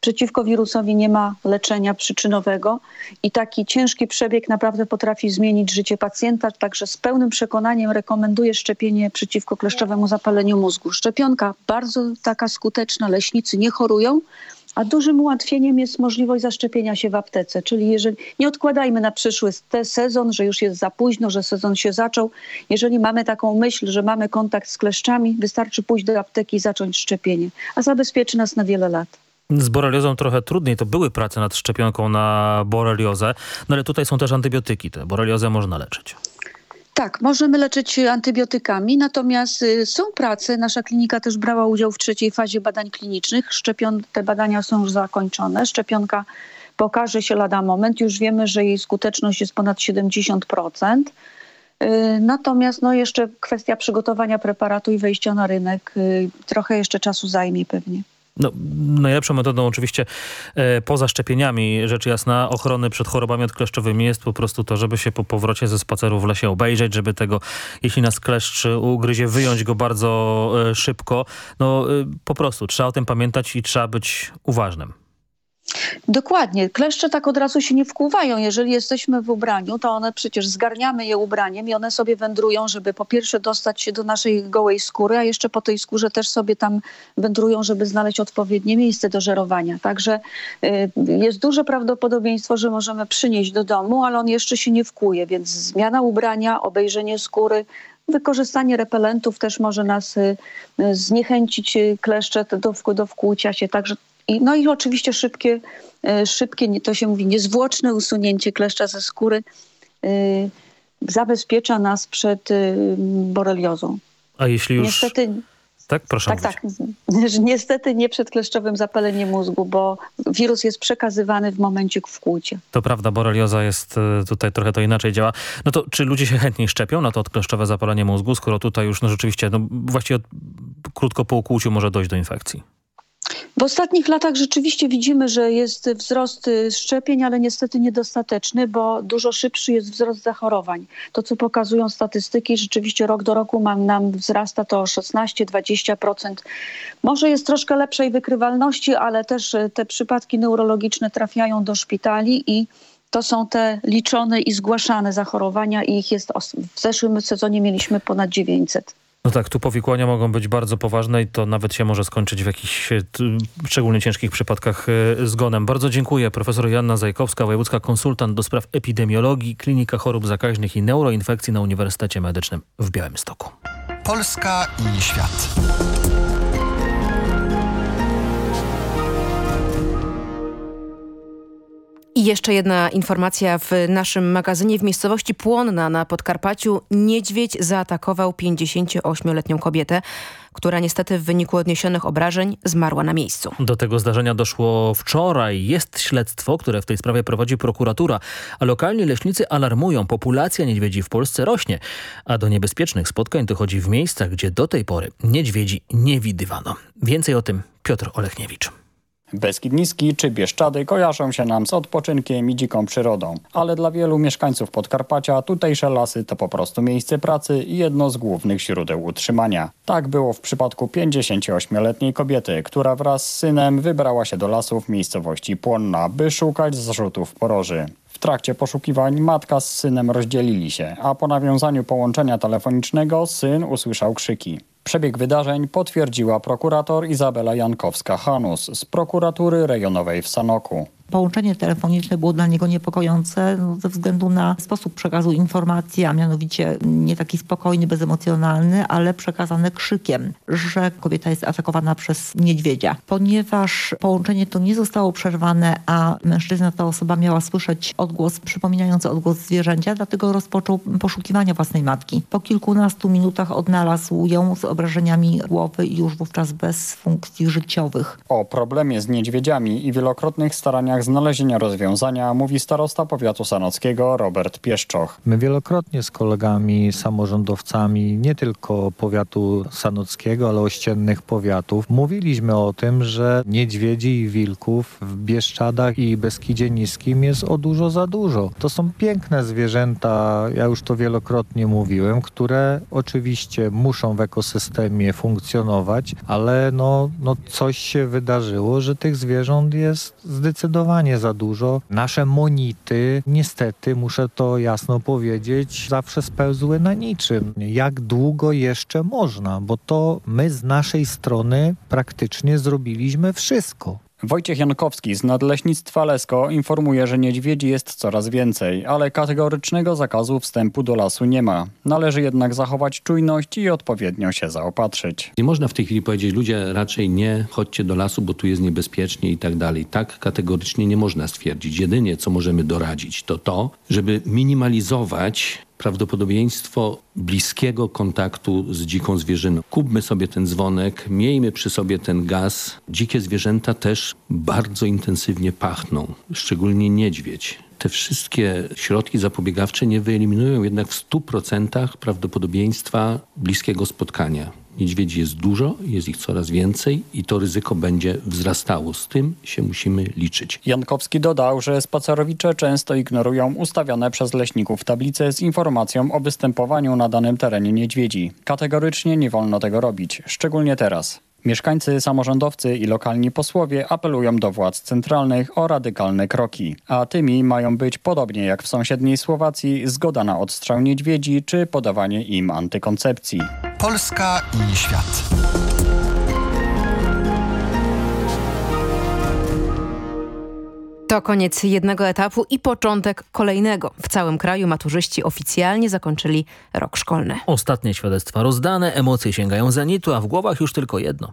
Przeciwko wirusowi nie ma leczenia przyczynowego i taki ciężki przebieg naprawdę potrafi zmienić życie pacjenta, także z pełnym przekonaniem rekomenduję szczepienie przeciwko kleszczowemu zapaleniu mózgu. Szczepionka bardzo taka skuteczna, leśnicy nie chorują, a dużym ułatwieniem jest możliwość zaszczepienia się w aptece, czyli jeżeli nie odkładajmy na przyszły sezon, że już jest za późno, że sezon się zaczął. Jeżeli mamy taką myśl, że mamy kontakt z kleszczami, wystarczy pójść do apteki i zacząć szczepienie, a zabezpieczy nas na wiele lat. Z boreliozą trochę trudniej, to były prace nad szczepionką na boreliozę, no ale tutaj są też antybiotyki, tę boreliozę można leczyć. Tak, możemy leczyć antybiotykami, natomiast y, są prace, nasza klinika też brała udział w trzeciej fazie badań klinicznych. Szczepion, te badania są już zakończone. Szczepionka pokaże się lada moment. Już wiemy, że jej skuteczność jest ponad 70%. Y, natomiast no, jeszcze kwestia przygotowania preparatu i wejścia na rynek y, trochę jeszcze czasu zajmie pewnie. No, najlepszą metodą oczywiście e, poza szczepieniami, rzecz jasna, ochrony przed chorobami odkleszczowymi jest po prostu to, żeby się po powrocie ze spaceru w lesie obejrzeć, żeby tego, jeśli nas kleszcz ugryzie, wyjąć go bardzo e, szybko. No e, po prostu trzeba o tym pamiętać i trzeba być uważnym. Dokładnie. Kleszcze tak od razu się nie wkłuwają. Jeżeli jesteśmy w ubraniu, to one przecież zgarniamy je ubraniem i one sobie wędrują, żeby po pierwsze dostać się do naszej gołej skóry, a jeszcze po tej skórze też sobie tam wędrują, żeby znaleźć odpowiednie miejsce do żerowania. Także y, jest duże prawdopodobieństwo, że możemy przynieść do domu, ale on jeszcze się nie wkłuje, więc zmiana ubrania, obejrzenie skóry, wykorzystanie repelentów też może nas y, zniechęcić y, kleszcze do, do wkłucia się. Także i, no i oczywiście szybkie, e, szybkie, to się mówi, niezwłoczne usunięcie kleszcza ze skóry e, zabezpiecza nas przed e, boreliozą. A jeśli już... Niestety, tak, proszę Tak, mówić. tak. Niestety nie przed kleszczowym zapaleniem mózgu, bo wirus jest przekazywany w momencie wkłucia. To prawda, borelioza jest tutaj trochę to inaczej działa. No to czy ludzie się chętniej szczepią na to odkleszczowe zapalenie mózgu, skoro tutaj już no rzeczywiście, no właściwie krótko po ukłuciu może dojść do infekcji? W ostatnich latach rzeczywiście widzimy, że jest wzrost y, szczepień, ale niestety niedostateczny, bo dużo szybszy jest wzrost zachorowań. To, co pokazują statystyki, rzeczywiście rok do roku mam, nam wzrasta to o 16-20%. Może jest troszkę lepszej wykrywalności, ale też y, te przypadki neurologiczne trafiają do szpitali i to są te liczone i zgłaszane zachorowania i ich jest w zeszłym sezonie mieliśmy ponad 900. No tak, tu powikłania mogą być bardzo poważne i to nawet się może skończyć w jakichś e, szczególnie ciężkich przypadkach e, zgonem. Bardzo dziękuję. Profesor Janna Zajkowska, wojewódzka konsultant do spraw epidemiologii, Klinika Chorób Zakaźnych i Neuroinfekcji na Uniwersytecie Medycznym w Białymstoku. Polska i świat. I jeszcze jedna informacja w naszym magazynie. W miejscowości Płonna na Podkarpaciu niedźwiedź zaatakował 58-letnią kobietę, która niestety w wyniku odniesionych obrażeń zmarła na miejscu. Do tego zdarzenia doszło wczoraj. Jest śledztwo, które w tej sprawie prowadzi prokuratura, a lokalni leśnicy alarmują, populacja niedźwiedzi w Polsce rośnie, a do niebezpiecznych spotkań dochodzi w miejscach, gdzie do tej pory niedźwiedzi nie widywano. Więcej o tym Piotr Olechniewicz. Beskid Niski czy Bieszczady kojarzą się nam z odpoczynkiem i dziką przyrodą, ale dla wielu mieszkańców Podkarpacia tutejsze lasy to po prostu miejsce pracy i jedno z głównych źródeł utrzymania. Tak było w przypadku 58-letniej kobiety, która wraz z synem wybrała się do lasów miejscowości Płonna, by szukać zrzutów poroży. W trakcie poszukiwań matka z synem rozdzielili się, a po nawiązaniu połączenia telefonicznego syn usłyszał krzyki. Przebieg wydarzeń potwierdziła prokurator Izabela Jankowska-Hanus z prokuratury rejonowej w Sanoku. Połączenie telefoniczne było dla niego niepokojące no, ze względu na sposób przekazu informacji, a mianowicie nie taki spokojny, bezemocjonalny, ale przekazane krzykiem, że kobieta jest atakowana przez niedźwiedzia. Ponieważ połączenie to nie zostało przerwane, a mężczyzna, ta osoba miała słyszeć odgłos przypominający odgłos zwierzęcia, dlatego rozpoczął poszukiwania własnej matki. Po kilkunastu minutach odnalazł ją z obrażeniami głowy i już wówczas bez funkcji życiowych. O problemie z niedźwiedziami i wielokrotnych staraniach znalezienia rozwiązania mówi starosta powiatu sanockiego Robert Pieszczoch. My wielokrotnie z kolegami samorządowcami nie tylko powiatu sanockiego, ale ościennych powiatów mówiliśmy o tym, że niedźwiedzi i wilków w Bieszczadach i Beskidzie Niskim jest o dużo za dużo. To są piękne zwierzęta, ja już to wielokrotnie mówiłem, które oczywiście muszą w ekosystemie funkcjonować, ale no, no coś się wydarzyło, że tych zwierząt jest zdecydowanie za dużo. Nasze monity, niestety, muszę to jasno powiedzieć, zawsze spełzły na niczym. Jak długo jeszcze można? Bo to my z naszej strony praktycznie zrobiliśmy wszystko. Wojciech Jankowski z Nadleśnictwa Lesko informuje, że niedźwiedzi jest coraz więcej, ale kategorycznego zakazu wstępu do lasu nie ma. Należy jednak zachować czujność i odpowiednio się zaopatrzyć. Nie można w tej chwili powiedzieć, ludzie raczej nie chodźcie do lasu, bo tu jest niebezpiecznie i tak dalej. Tak kategorycznie nie można stwierdzić. Jedynie co możemy doradzić to to, żeby minimalizować prawdopodobieństwo bliskiego kontaktu z dziką zwierzyną. Kupmy sobie ten dzwonek, miejmy przy sobie ten gaz. Dzikie zwierzęta też bardzo intensywnie pachną, szczególnie niedźwiedź. Te wszystkie środki zapobiegawcze nie wyeliminują jednak w 100% prawdopodobieństwa bliskiego spotkania. Niedźwiedzi jest dużo, jest ich coraz więcej i to ryzyko będzie wzrastało. Z tym się musimy liczyć. Jankowski dodał, że spacerowicze często ignorują ustawione przez leśników tablice z informacją o występowaniu na danym terenie niedźwiedzi. Kategorycznie nie wolno tego robić, szczególnie teraz. Mieszkańcy, samorządowcy i lokalni posłowie apelują do władz centralnych o radykalne kroki, a tymi mają być, podobnie jak w sąsiedniej Słowacji, zgoda na odstrzał niedźwiedzi czy podawanie im antykoncepcji. Polska i świat. To koniec jednego etapu i początek kolejnego. W całym kraju maturzyści oficjalnie zakończyli rok szkolny. Ostatnie świadectwa rozdane, emocje sięgają zenitu, a w głowach już tylko jedno.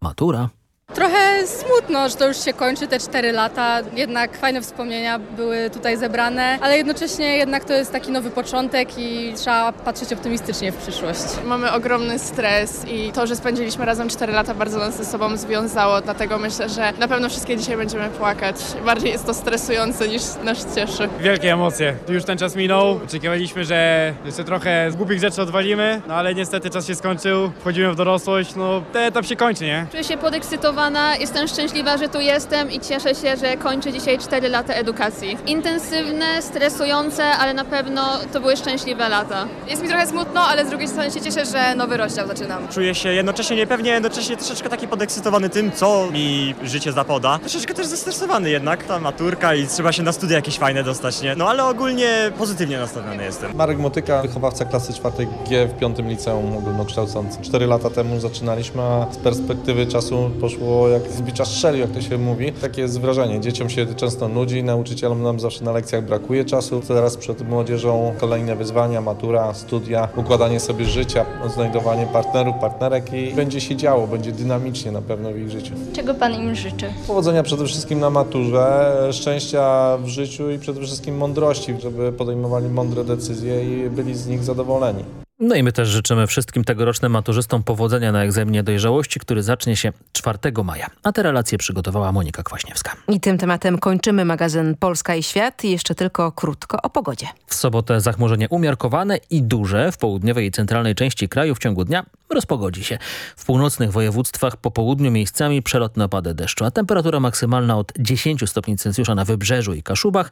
Matura. Trochę smutno, że to już się kończy, te 4 lata. Jednak fajne wspomnienia były tutaj zebrane, ale jednocześnie jednak to jest taki nowy początek i trzeba patrzeć optymistycznie w przyszłość. Mamy ogromny stres i to, że spędziliśmy razem 4 lata bardzo nas ze sobą związało, dlatego myślę, że na pewno wszystkie dzisiaj będziemy płakać. Bardziej jest to stresujące niż nas cieszy. Wielkie emocje. Już ten czas minął. Oczekiwaliśmy, że jeszcze trochę z głupich rzeczy odwalimy, no ale niestety czas się skończył. Wchodzimy w dorosłość, no ten etap się kończy, nie? Czuję się podekscytowana Jestem szczęśliwa, że tu jestem i cieszę się, że kończę dzisiaj 4 lata edukacji. Intensywne, stresujące, ale na pewno to były szczęśliwe lata. Jest mi trochę smutno, ale z drugiej strony się cieszę, że nowy rozdział zaczynam. Czuję się jednocześnie niepewnie, jednocześnie troszeczkę taki podekscytowany tym, co mi życie zapoda. Troszeczkę też zestresowany jednak, ta maturka i trzeba się na studia jakieś fajne dostać, nie? No ale ogólnie pozytywnie nastawiony jestem. Marek Motyka, wychowawca klasy 4 G w 5 liceum ogólnokształcącym. 4 lata temu zaczynaliśmy, a z perspektywy czasu poszło jak w zbicza strzelił, jak to się mówi. Takie jest wrażenie. Dzieciom się często nudzi, nauczycielom nam zawsze na lekcjach brakuje czasu. Teraz przed młodzieżą kolejne wyzwania, matura, studia, układanie sobie życia, znajdowanie partnerów, partnerek i będzie się działo, będzie dynamicznie na pewno w ich życiu. Czego Pan im życzy? Powodzenia przede wszystkim na maturze, szczęścia w życiu i przede wszystkim mądrości, żeby podejmowali mądre decyzje i byli z nich zadowoleni. No i my też życzymy wszystkim tegorocznym maturzystom powodzenia na egzaminie dojrzałości, który zacznie się 4 maja. A te relacje przygotowała Monika Kwaśniewska. I tym tematem kończymy magazyn Polska i Świat. Jeszcze tylko krótko o pogodzie. W sobotę zachmurzenie umiarkowane i duże w południowej i centralnej części kraju w ciągu dnia rozpogodzi się. W północnych województwach po południu miejscami przelotne opady deszczu, a temperatura maksymalna od 10 stopni Celsjusza na Wybrzeżu i Kaszubach,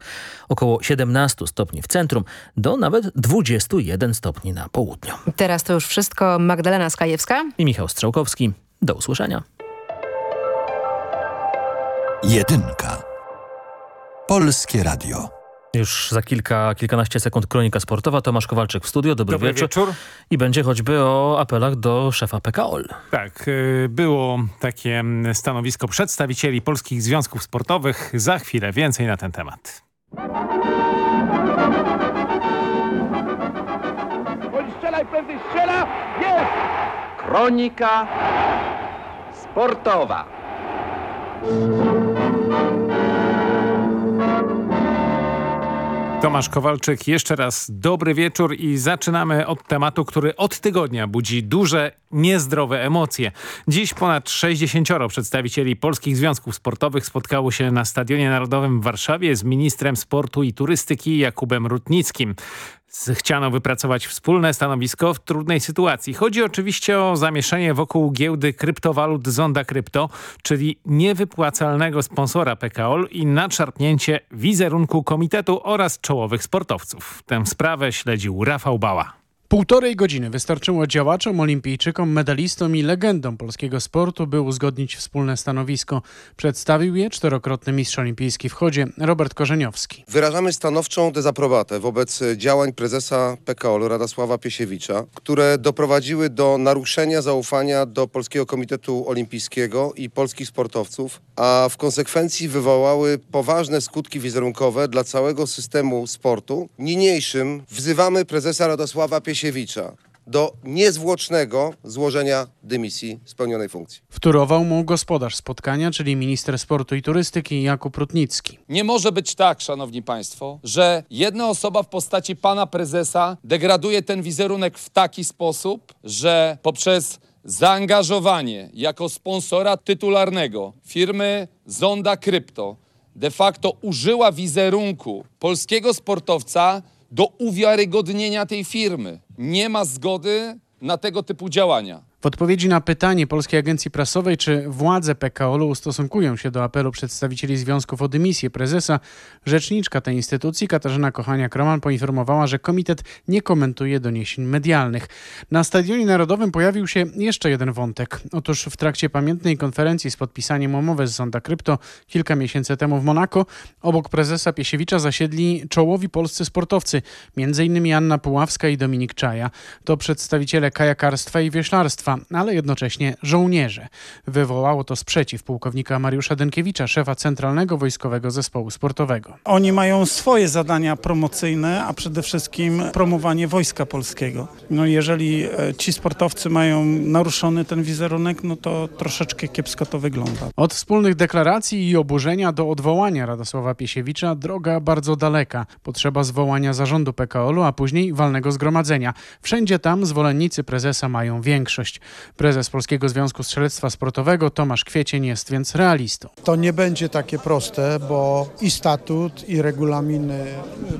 około 17 stopni w centrum, do nawet 21 stopni na południu. Teraz to już wszystko. Magdalena Skajewska i Michał Strzałkowski. Do usłyszenia. Jedynka. Polskie Radio. Już za kilka, kilkanaście sekund kronika sportowa. Tomasz Kowalczyk w studio. Dobry, Dobry wieczór. wieczór. I będzie choćby o apelach do szefa PKOL. Tak, y, było takie stanowisko przedstawicieli polskich związków sportowych. Za chwilę więcej na ten temat. Kronika sportowa. Tomasz Kowalczyk, jeszcze raz dobry wieczór i zaczynamy od tematu, który od tygodnia budzi duże, niezdrowe emocje. Dziś ponad 60 przedstawicieli polskich związków sportowych spotkało się na Stadionie Narodowym w Warszawie z ministrem sportu i turystyki Jakubem Rutnickim. Chciano wypracować wspólne stanowisko w trudnej sytuacji. Chodzi oczywiście o zamieszanie wokół giełdy kryptowalut Zonda Krypto, czyli niewypłacalnego sponsora PKOL i nadszarpnięcie wizerunku komitetu oraz czołowych sportowców. Tę sprawę śledził Rafał Bała. Półtorej godziny wystarczyło działaczom, olimpijczykom, medalistom i legendom polskiego sportu, by uzgodnić wspólne stanowisko. Przedstawił je czterokrotny mistrz olimpijski w chodzie Robert Korzeniowski. Wyrażamy stanowczą dezaprobatę wobec działań prezesa PKOL Radosława Piesiewicza, które doprowadziły do naruszenia zaufania do Polskiego Komitetu Olimpijskiego i polskich sportowców, a w konsekwencji wywołały poważne skutki wizerunkowe dla całego systemu sportu. Niniejszym wzywamy prezesa Radosława Piesiewicza do niezwłocznego złożenia dymisji z pełnionej funkcji. Wtórował mu gospodarz spotkania, czyli minister sportu i turystyki Jakub Rutnicki. Nie może być tak, szanowni państwo, że jedna osoba w postaci pana prezesa degraduje ten wizerunek w taki sposób, że poprzez zaangażowanie jako sponsora tytularnego firmy Zonda Krypto de facto użyła wizerunku polskiego sportowca do uwiarygodnienia tej firmy. Nie ma zgody na tego typu działania. W odpowiedzi na pytanie Polskiej Agencji Prasowej, czy władze PKOL-u ustosunkują się do apelu przedstawicieli związków o dymisję prezesa, rzeczniczka tej instytucji Katarzyna Kochania-Kroman poinformowała, że komitet nie komentuje doniesień medialnych. Na Stadionie Narodowym pojawił się jeszcze jeden wątek. Otóż w trakcie pamiętnej konferencji z podpisaniem umowy z Zonda Krypto kilka miesięcy temu w Monako obok prezesa Piesiewicza zasiedli czołowi polscy sportowcy, m.in. Anna Puławska i Dominik Czaja. To przedstawiciele kajakarstwa i wioślarstwa ale jednocześnie żołnierze. Wywołało to sprzeciw pułkownika Mariusza Denkiewicza, szefa Centralnego Wojskowego Zespołu Sportowego. Oni mają swoje zadania promocyjne, a przede wszystkim promowanie Wojska Polskiego. No jeżeli ci sportowcy mają naruszony ten wizerunek, no to troszeczkę kiepsko to wygląda. Od wspólnych deklaracji i oburzenia do odwołania Radosława Piesiewicza droga bardzo daleka. Potrzeba zwołania zarządu PKOL-u, a później walnego zgromadzenia. Wszędzie tam zwolennicy prezesa mają większość. Prezes Polskiego Związku Strzelectwa Sportowego Tomasz Kwiecień jest więc realistą. To nie będzie takie proste, bo i statut, i regulaminy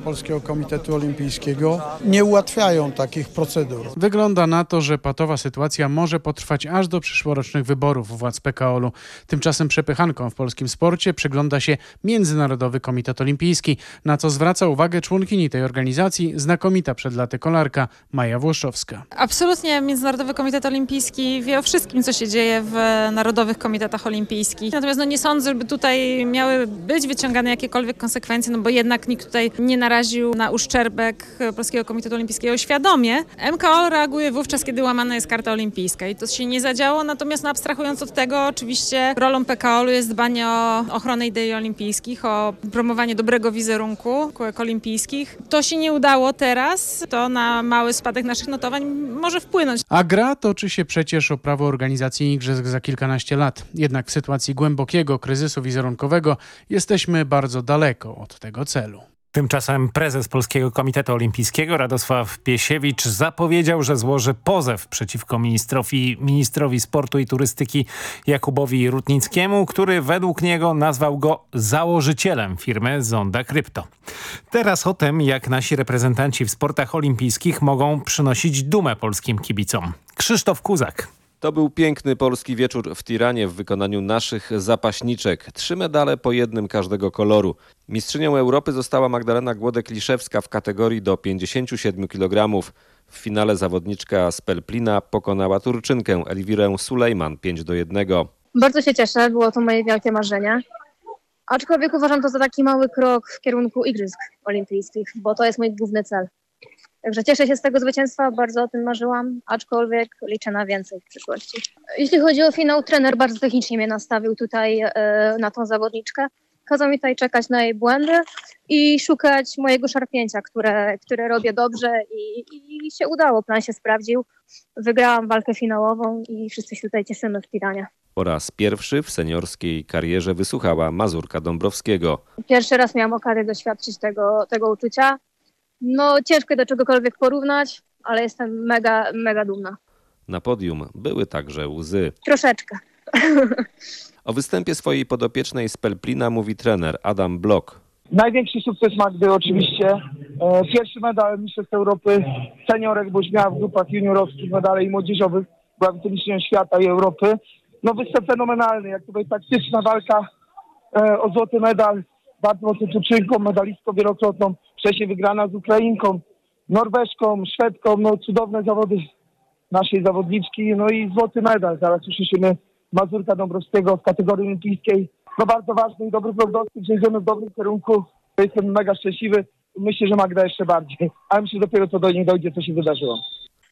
Polskiego Komitetu Olimpijskiego nie ułatwiają takich procedur. Wygląda na to, że patowa sytuacja może potrwać aż do przyszłorocznych wyborów władz PKOL-u. Tymczasem przepychanką w polskim sporcie przygląda się Międzynarodowy Komitet Olimpijski, na co zwraca uwagę członkini tej organizacji, znakomita przed laty kolarka Maja Włoszczowska. Absolutnie Międzynarodowy Komitet Olimpijski Olimpijski wie o wszystkim, co się dzieje w Narodowych Komitetach Olimpijskich. Natomiast no, nie sądzę, żeby tutaj miały być wyciągane jakiekolwiek konsekwencje, no bo jednak nikt tutaj nie naraził na uszczerbek Polskiego Komitetu Olimpijskiego świadomie. MKO reaguje wówczas, kiedy łamana jest karta olimpijska i to się nie zadziało, natomiast no, abstrahując od tego, oczywiście rolą PKO jest dbanie o ochronę idei olimpijskich, o promowanie dobrego wizerunku kółek olimpijskich. To się nie udało teraz, to na mały spadek naszych notowań może wpłynąć. A gra toczy się przecież o prawo organizacji igrzysk za kilkanaście lat. Jednak w sytuacji głębokiego kryzysu wizerunkowego jesteśmy bardzo daleko od tego celu. Tymczasem prezes Polskiego Komitetu Olimpijskiego Radosław Piesiewicz zapowiedział, że złoży pozew przeciwko ministrowi, ministrowi sportu i turystyki Jakubowi Rutnickiemu, który według niego nazwał go założycielem firmy Zonda Krypto. Teraz o tym, jak nasi reprezentanci w sportach olimpijskich mogą przynosić dumę polskim kibicom. Krzysztof Kuzak. To był piękny polski wieczór w Tiranie w wykonaniu naszych zapaśniczek. Trzy medale po jednym każdego koloru. Mistrzynią Europy została Magdalena Głodek-Liszewska w kategorii do 57 kg. W finale zawodniczka z Pelplina pokonała Turczynkę Elwirę Sulejman 5 do 1. Bardzo się cieszę, było to moje wielkie marzenie. Aczkolwiek uważam to za taki mały krok w kierunku Igrzysk Olimpijskich, bo to jest mój główny cel. Także cieszę się z tego zwycięstwa, bardzo o tym marzyłam, aczkolwiek liczę na więcej w przyszłości. Jeśli chodzi o finał, trener bardzo technicznie mnie nastawił tutaj e, na tą zawodniczkę. Kazał mi tutaj czekać na jej błędy i szukać mojego szarpnięcia, które, które robię dobrze i, i się udało, plan się sprawdził. Wygrałam walkę finałową i wszyscy się tutaj cieszymy w Tiranie. Po raz pierwszy w seniorskiej karierze wysłuchała Mazurka Dąbrowskiego. Pierwszy raz miałam okazję doświadczyć tego, tego uczucia. No ciężko do czegokolwiek porównać, ale jestem mega, mega dumna. Na podium były także łzy. Troszeczkę. O występie swojej podopiecznej z Pelplina mówi trener Adam Blok. Największy sukces Magdy oczywiście. E, Pierwszy medal Mistrzostw Europy seniorek, bo już miała w grupach juniorowskich medale i młodzieżowych. Była wicemistrzynią świata i Europy. No występ fenomenalny, jak tutaj taktyczna walka e, o złoty medal. Bardzo mocną medalistką wielokrotną. Wcześniej wygrana z Ukrainką, Norweszką, Szwedką. No cudowne zawody naszej zawodniczki. No i złoty medal. Zaraz usłyszymy Mazurka Dąbrowskiego w kategorii olimpijskiej. No bardzo ważny i dobry prognostyk, że idziemy w dobrym kierunku. Jestem mega szczęśliwy. Myślę, że Magda jeszcze bardziej. Ale myślę, że dopiero co do niej dojdzie, co się wydarzyło.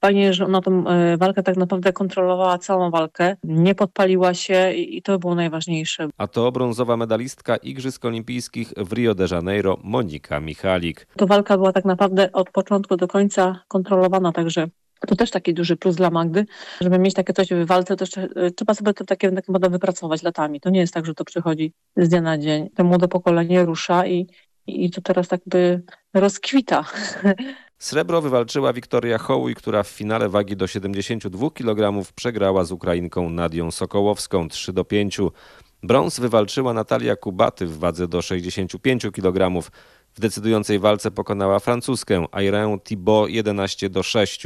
Fajnie, że ona tą e, walkę tak naprawdę kontrolowała całą walkę, nie podpaliła się i to było najważniejsze. A to brązowa medalistka Igrzysk Olimpijskich w Rio de Janeiro Monika Michalik. To walka była tak naprawdę od początku do końca kontrolowana, także to też taki duży plus dla Magdy, żeby mieć takie coś w walce, to jeszcze, e, trzeba sobie to takie, takie model wypracować latami. To nie jest tak, że to przychodzi z dnia na dzień. To młode pokolenie rusza i, i to teraz tak by rozkwita. Srebro wywalczyła Wiktoria Hołuj, która w finale wagi do 72 kg przegrała z Ukrainką Nadią Sokołowską 3 do 5. Brąz wywalczyła Natalia Kubaty w wadze do 65 kg. W decydującej walce pokonała francuskę Irene Thibault 11 do 6.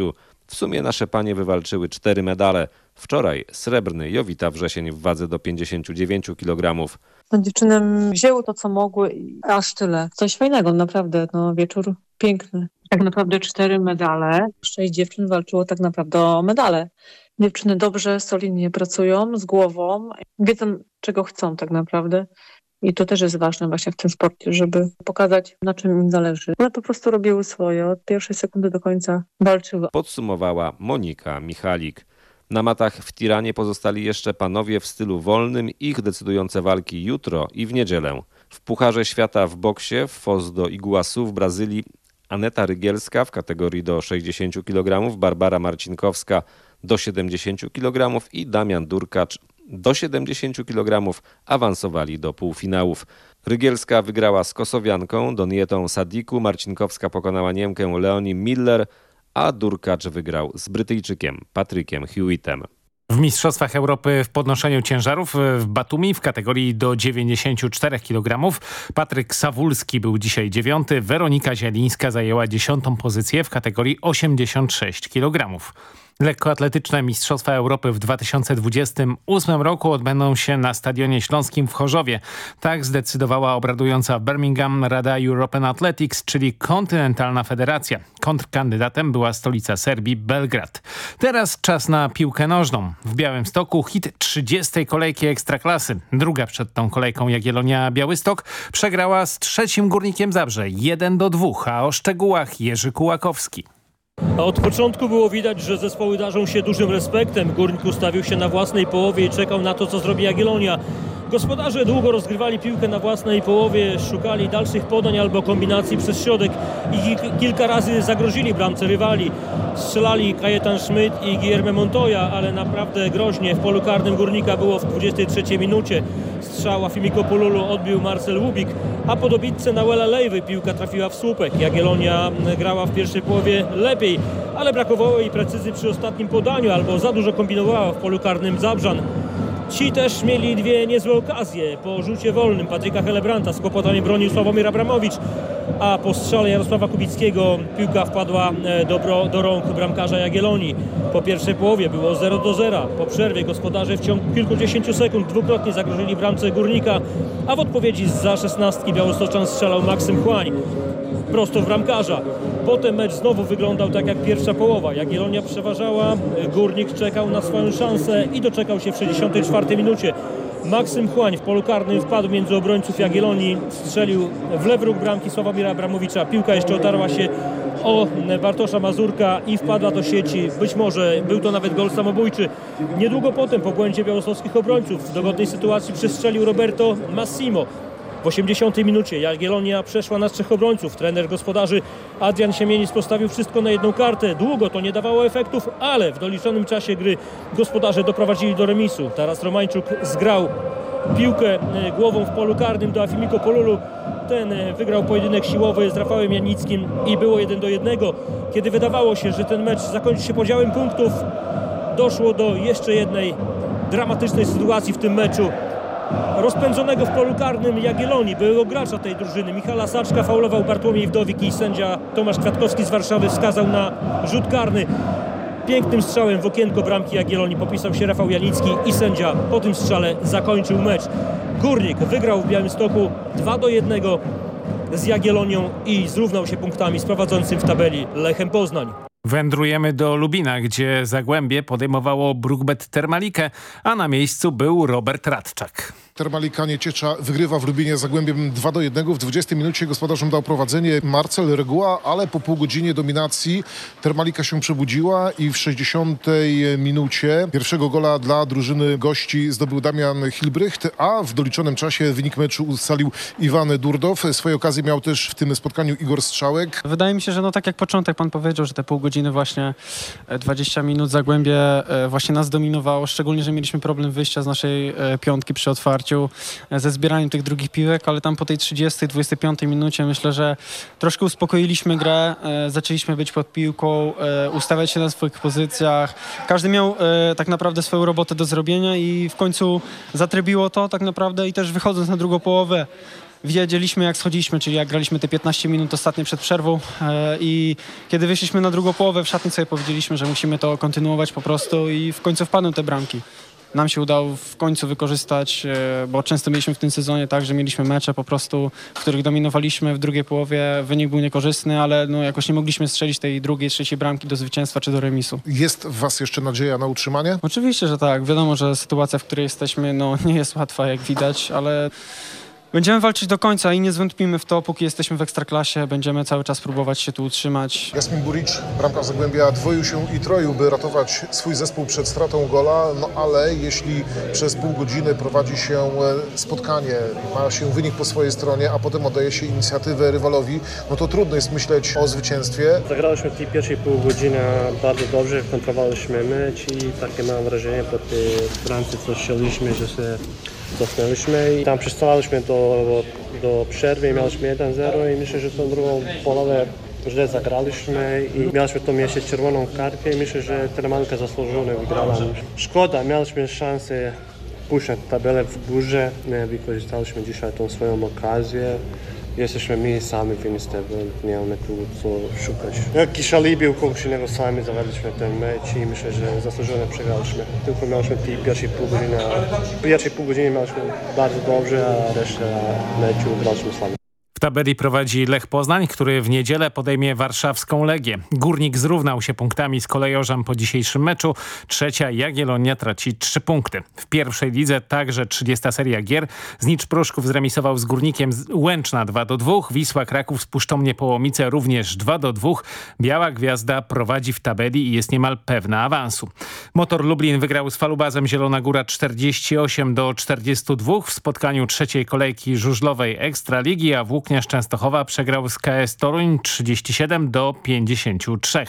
W sumie nasze panie wywalczyły cztery medale. Wczoraj srebrny Jowita Wrzesień w wadze do 59 kg. No, dziewczyny wzięły to, co mogły i aż tyle. Coś fajnego, naprawdę. No, wieczór piękny. Tak naprawdę cztery medale. Sześć dziewczyn walczyło tak naprawdę o medale. Dziewczyny dobrze, solidnie pracują z głową, wiedzą czego chcą tak naprawdę. I to też jest ważne właśnie w tym sporcie, żeby pokazać na czym im zależy. One po prostu robiły swoje, od pierwszej sekundy do końca walczyły. Podsumowała Monika Michalik. Na matach w Tiranie pozostali jeszcze panowie w stylu wolnym, ich decydujące walki jutro i w niedzielę. W Pucharze Świata w boksie w Foz do Iguasu w Brazylii Aneta Rygielska w kategorii do 60 kg, Barbara Marcinkowska do 70 kg i Damian Durkacz do 70 kg awansowali do półfinałów. Rygielska wygrała z Kosowianką Donietą Sadiku, Marcinkowska pokonała Niemkę Leonie Miller, a Durkacz wygrał z Brytyjczykiem Patrykiem Hewittem. W Mistrzostwach Europy w podnoszeniu ciężarów w Batumi w kategorii do 94 kg Patryk Sawulski był dzisiaj dziewiąty, Weronika Zielińska zajęła dziesiątą pozycję w kategorii 86 kg. Lekkoatletyczne Mistrzostwa Europy w 2028 roku odbędą się na Stadionie Śląskim w Chorzowie. Tak zdecydowała obradująca w Birmingham Rada European Athletics, czyli kontynentalna federacja. Kontrkandydatem była stolica Serbii Belgrad. Teraz czas na piłkę nożną. W Białymstoku hit 30. kolejki Ekstraklasy. Druga przed tą kolejką Jagiellonia Białystok przegrała z trzecim Górnikiem Zabrze 1 do 2, a o szczegółach Jerzy Kułakowski. Od początku było widać, że zespoły darzą się dużym respektem. Górnik ustawił się na własnej połowie i czekał na to, co zrobi Jagiellonia. Gospodarze długo rozgrywali piłkę na własnej połowie, szukali dalszych podań albo kombinacji przez środek i kilka razy zagrozili bramce rywali. Strzelali Kajetan Schmidt i Guillermo Montoya, ale naprawdę groźnie w polu karnym Górnika było w 23 minucie. Strzał Afimiko Pululu odbił Marcel Łubik, a po dobitce Nawela Lejwy piłka trafiła w słupek. Jagiellonia grała w pierwszej połowie lepiej, ale brakowało jej precyzji przy ostatnim podaniu albo za dużo kombinowała w polu karnym Zabrzan. Ci też mieli dwie niezłe okazje. Po rzucie wolnym Patryka Helebranta z kłopotami bronił Sławomir Abramowicz, a po strzale Jarosława Kubickiego piłka wpadła do, do rąk bramkarza Jagiellonii. Po pierwszej połowie było 0 do 0. Po przerwie gospodarze w ciągu kilkudziesięciu sekund dwukrotnie zagrożyli bramce Górnika, a w odpowiedzi za szesnastki Białostoczan strzelał Maksym Chłań prosto w bramkarza. Potem mecz znowu wyglądał tak jak pierwsza połowa. Jagiellonia przeważała, Górnik czekał na swoją szansę i doczekał się w 64 minucie. Maksym Chłań w polu karnym wpadł między obrońców Jagiellonii, strzelił w lewy róg bramki Sławomira Abramowicza. Piłka jeszcze otarła się o Bartosza Mazurka i wpadła do sieci. Być może był to nawet gol samobójczy. Niedługo potem po błędzie białostockich obrońców w dogodnej sytuacji przestrzelił Roberto Massimo. W 80 minucie Jagiellonia przeszła na trzech obrońców. Trener gospodarzy Adrian Siemienic postawił wszystko na jedną kartę. Długo to nie dawało efektów, ale w doliczonym czasie gry gospodarze doprowadzili do remisu. Teraz Romańczuk zgrał piłkę głową w polu karnym do Afimiko Polulu. Ten wygrał pojedynek siłowy z Rafałem Janickim i było 1 do 1. Kiedy wydawało się, że ten mecz zakończy się podziałem punktów, doszło do jeszcze jednej dramatycznej sytuacji w tym meczu rozpędzonego w polu karnym Jagiellonii, byłego gracza tej drużyny. Michala Saczka faulował Bartłomiej Wdowik i sędzia Tomasz Kwiatkowski z Warszawy wskazał na rzut karny. Pięknym strzałem w okienko bramki Jagiellonii popisał się Rafał Janicki i sędzia po tym strzale zakończył mecz. Górnik wygrał w Białymstoku 2 do 1 z Jagiellonią i zrównał się punktami z prowadzącym w tabeli Lechem Poznań. Wędrujemy do Lubina, gdzie Zagłębie podejmowało Brugbet Termalikę, a na miejscu był Robert Radczak. Termalika Nieciecza wygrywa w Lubinie Zagłębiem 2 do 1. W 20 minucie gospodarzom dał prowadzenie Marcel Reguła, ale po pół godzinie dominacji Termalika się przebudziła i w 60 minucie pierwszego gola dla drużyny gości zdobył Damian Hilbrycht, a w doliczonym czasie wynik meczu ustalił Iwan Durdow. Swoje okazje miał też w tym spotkaniu Igor Strzałek. Wydaje mi się, że no tak jak początek pan powiedział, że te pół godziny właśnie 20 minut Zagłębie właśnie nas dominowało, szczególnie, że mieliśmy problem wyjścia z naszej piątki przy otwarciu ze zbieraniem tych drugich piłek, ale tam po tej 30, 25 minucie myślę, że troszkę uspokoiliśmy grę, zaczęliśmy być pod piłką, ustawiać się na swoich pozycjach. Każdy miał tak naprawdę swoją robotę do zrobienia i w końcu zatrybiło to tak naprawdę i też wychodząc na drugą połowę wiedzieliśmy jak schodziliśmy, czyli jak graliśmy te 15 minut ostatnie przed przerwą i kiedy wyszliśmy na drugą połowę w szatni sobie powiedzieliśmy, że musimy to kontynuować po prostu i w końcu wpadną te bramki nam się udało w końcu wykorzystać, bo często mieliśmy w tym sezonie tak, że mieliśmy mecze po prostu, w których dominowaliśmy w drugiej połowie, wynik był niekorzystny, ale no jakoś nie mogliśmy strzelić tej drugiej, trzeciej bramki do zwycięstwa czy do remisu. Jest w was jeszcze nadzieja na utrzymanie? Oczywiście, że tak. Wiadomo, że sytuacja, w której jesteśmy no nie jest łatwa jak widać, ale Będziemy walczyć do końca i nie zwątpimy w to, póki jesteśmy w Ekstraklasie. Będziemy cały czas próbować się tu utrzymać. Jasmin Buric, bramka Zagłębia, dwoił się i troił, by ratować swój zespół przed stratą gola, no ale jeśli przez pół godziny prowadzi się spotkanie, ma się wynik po swojej stronie, a potem oddaje się inicjatywę rywalowi, no to trudno jest myśleć o zwycięstwie. Zagraliśmy w tej pierwszej pół godziny bardzo dobrze, kontrolowaliśmy mecz i takie mam wrażenie po tej bramce, co strzeliliśmy, że się cofnęliśmy i tam przystawaliśmy do, do przerwy i mieliśmy 1-0 i myślę, że tą drugą połowę źle zagraliśmy i mieliśmy to mieć czerwoną kartkę i myślę, że Termalka zasłużona wygrała. Szkoda, mieliśmy szansę na tabelę w górze, nie wykorzystaliśmy dzisiaj tą swoją okazję. Jesteśmy my sami, więc tego nie mamy tu co szukać. Jakiś alibi u kogoś innego sami zawarliśmy ten mecz i myślę, że zasłużone przegraliśmy. Tylko mieliśmy tej pierwszej pół godziny, a pierwszej pół godziny mieliśmy bardzo dobrze, a resztę meczu graliśmy sami. Tabeli prowadzi Lech Poznań, który w niedzielę podejmie warszawską Legię. Górnik zrównał się punktami z kolejorzem po dzisiejszym meczu. Trzecia Jagiellonia traci trzy punkty. W pierwszej lidze także 30 seria gier. Znicz Pruszków zremisował z Górnikiem Łęczna 2 do 2. Wisła Kraków z Puszczą Niepołomice również 2 do 2. Biała Gwiazda prowadzi w tabeli i jest niemal pewna awansu. Motor Lublin wygrał z Falubazem Zielona Góra 48 do 42 w spotkaniu trzeciej kolejki żużlowej Ekstraligi, a Włókniarz Częstochowa przegrał z KS Toruń 37 do 53.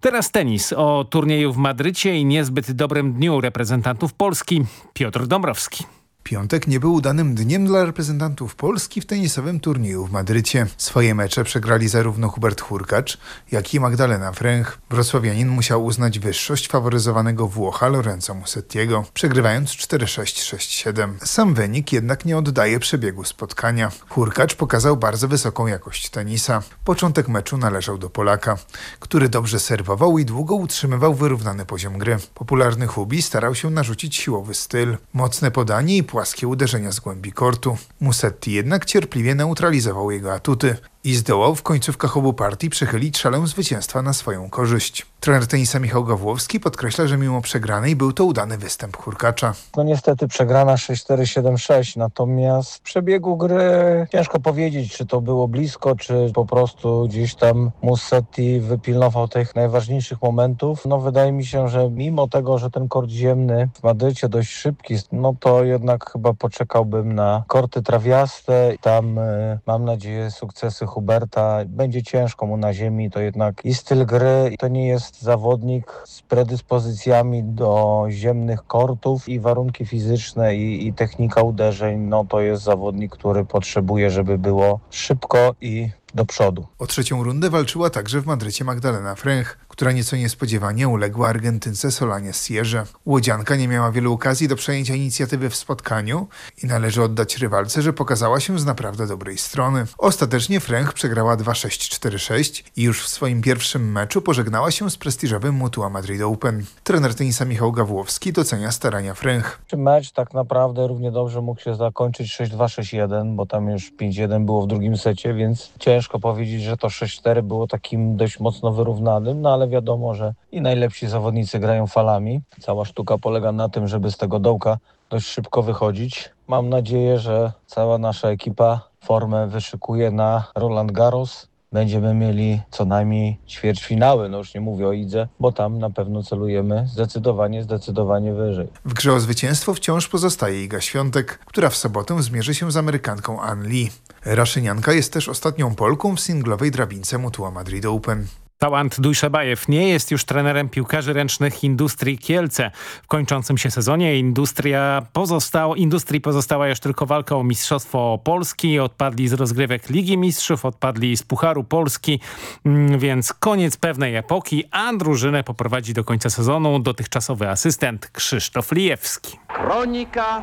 Teraz tenis o turnieju w Madrycie i niezbyt dobrym dniu reprezentantów Polski. Piotr Dąbrowski. Piątek nie był udanym dniem dla reprezentantów Polski w tenisowym turnieju w Madrycie. Swoje mecze przegrali zarówno Hubert Hurkacz, jak i Magdalena Fręch. Wrocławianin musiał uznać wyższość faworyzowanego Włocha Lorenzo Musettiego, przegrywając 4-6-6-7. Sam wynik jednak nie oddaje przebiegu spotkania. Hurkacz pokazał bardzo wysoką jakość tenisa. Początek meczu należał do Polaka, który dobrze serwował i długo utrzymywał wyrównany poziom gry. Popularny Hubi starał się narzucić siłowy styl. Mocne podanie i płaskie uderzenia z głębi kortu. Musetti jednak cierpliwie neutralizował jego atuty i zdołał w końcówkach obu partii przechylić szalę zwycięstwa na swoją korzyść. Trener tenisa Michał Gawłowski podkreśla, że mimo przegranej był to udany występ Hurkacza. No niestety przegrana 6-4-7-6, natomiast w przebiegu gry ciężko powiedzieć, czy to było blisko, czy po prostu gdzieś tam Musetti wypilnował tych najważniejszych momentów. No wydaje mi się, że mimo tego, że ten kort ziemny w Madrycie dość szybki, no to jednak chyba poczekałbym na korty trawiaste. Tam y, mam nadzieję sukcesy Huberta. Będzie ciężko mu na ziemi, to jednak i styl gry, to nie jest zawodnik z predyspozycjami do ziemnych kortów i warunki fizyczne i, i technika uderzeń, no to jest zawodnik, który potrzebuje, żeby było szybko i do przodu. O trzecią rundę walczyła także w Madrycie Magdalena Fręch, która nieco niespodziewanie uległa Argentynce Solanie Sierze. Łodzianka nie miała wielu okazji do przejęcia inicjatywy w spotkaniu i należy oddać rywalce, że pokazała się z naprawdę dobrej strony. Ostatecznie Fręch przegrała 2-6-4-6 i już w swoim pierwszym meczu pożegnała się z prestiżowym Mutua Madrid Open. Trener tenisa Michał Gawłowski docenia starania Fręch. Mecz tak naprawdę równie dobrze mógł się zakończyć 6-2-6-1, bo tam już 5-1 było w drugim secie, więc ciężko powiedzieć, że to 6-4 było takim dość mocno wyrównanym, no ale wiadomo, że i najlepsi zawodnicy grają falami. Cała sztuka polega na tym, żeby z tego dołka dość szybko wychodzić. Mam nadzieję, że cała nasza ekipa formę wyszykuje na Roland Garros. Będziemy mieli co najmniej ćwierćfinały, no już nie mówię o Idze, bo tam na pewno celujemy zdecydowanie, zdecydowanie wyżej. W grze o zwycięstwo wciąż pozostaje Iga Świątek, która w sobotę zmierzy się z Amerykanką Ann Lee. Raszynianka jest też ostatnią Polką w singlowej drabince Mutua Madrid Open. Tałant Dujszebajew nie jest już trenerem piłkarzy ręcznych Industrii Kielce. W kończącym się sezonie Industria pozostała, Industrii pozostała już tylko walka o Mistrzostwo Polski. Odpadli z rozgrywek Ligi Mistrzów, odpadli z Pucharu Polski, mm, więc koniec pewnej epoki, a drużynę poprowadzi do końca sezonu dotychczasowy asystent Krzysztof Lijewski. Kronika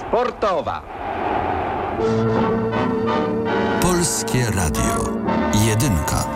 sportowa. Polskie Radio. Jedynka.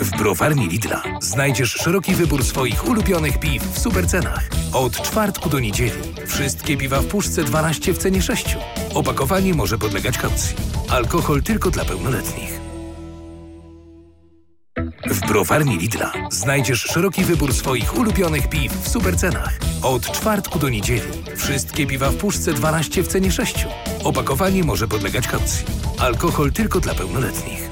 W browarni Lidla znajdziesz szeroki wybór swoich ulubionych piw w supercenach. Od czwartku do niedzieli wszystkie piwa w puszce 12 w cenie 6. Opakowanie może podlegać kaucji. Alkohol tylko dla pełnoletnich. W browarni Lidla znajdziesz szeroki wybór swoich ulubionych piw w supercenach. Od czwartku do niedzieli wszystkie piwa w puszce 12 w cenie 6. Opakowanie może podlegać kaucji. Alkohol tylko dla pełnoletnich.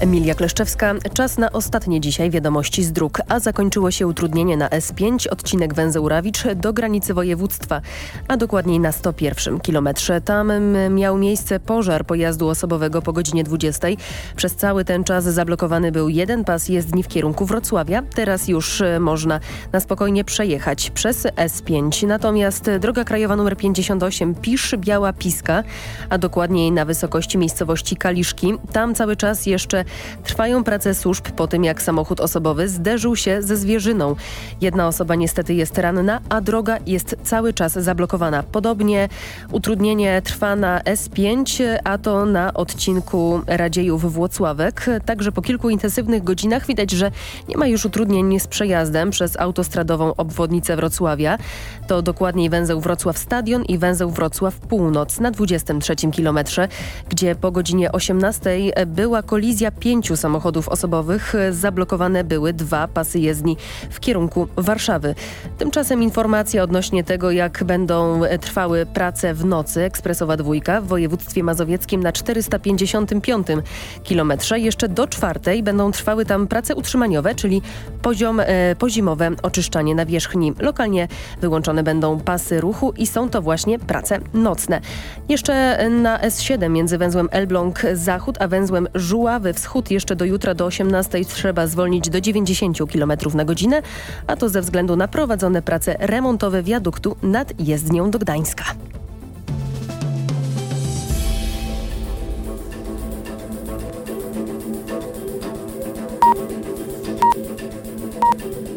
Emilia Kleszczewska. Czas na ostatnie dzisiaj wiadomości z dróg, a zakończyło się utrudnienie na S5, odcinek węzeł Rawicz do granicy województwa, a dokładniej na 101 kilometrze. Tam miał miejsce pożar pojazdu osobowego po godzinie 20. Przez cały ten czas zablokowany był jeden pas jezdni w kierunku Wrocławia. Teraz już e, można na spokojnie przejechać przez S5. Natomiast droga krajowa nr 58 Pisz Biała Piska, a dokładniej na wysokości miejscowości Kaliszki. Tam cały czas jeszcze trwają prace służb po tym, jak samochód osobowy zderzył się ze zwierzyną. Jedna osoba niestety jest ranna, a droga jest cały czas zablokowana. Podobnie utrudnienie trwa na S5, a to na odcinku Radziejów-Włocławek. Także po kilku intensywnych godzinach widać, że nie ma już utrudnień z przejazdem przez autostradową obwodnicę Wrocławia. To dokładniej węzeł Wrocław Stadion i węzeł Wrocław Północ na 23 kilometrze, gdzie po godzinie 18 była kolizja pięciu samochodów osobowych. Zablokowane były dwa pasy jezdni w kierunku Warszawy. Tymczasem informacja odnośnie tego, jak będą trwały prace w nocy. Ekspresowa dwójka w województwie mazowieckim na 455 kilometrze. Jeszcze do czwartej będą trwały tam prace utrzymaniowe, czyli poziom, e, pozimowe oczyszczanie nawierzchni. Lokalnie wyłączone będą pasy ruchu i są to właśnie prace nocne. Jeszcze na S7 między węzłem Elbląg Zachód a węzłem Żuławy Wschód jeszcze do jutra do 18 trzeba zwolnić do 90 km na godzinę, a to ze względu na prowadzone prace remontowe wiaduktu nad jezdnią do Gdańska.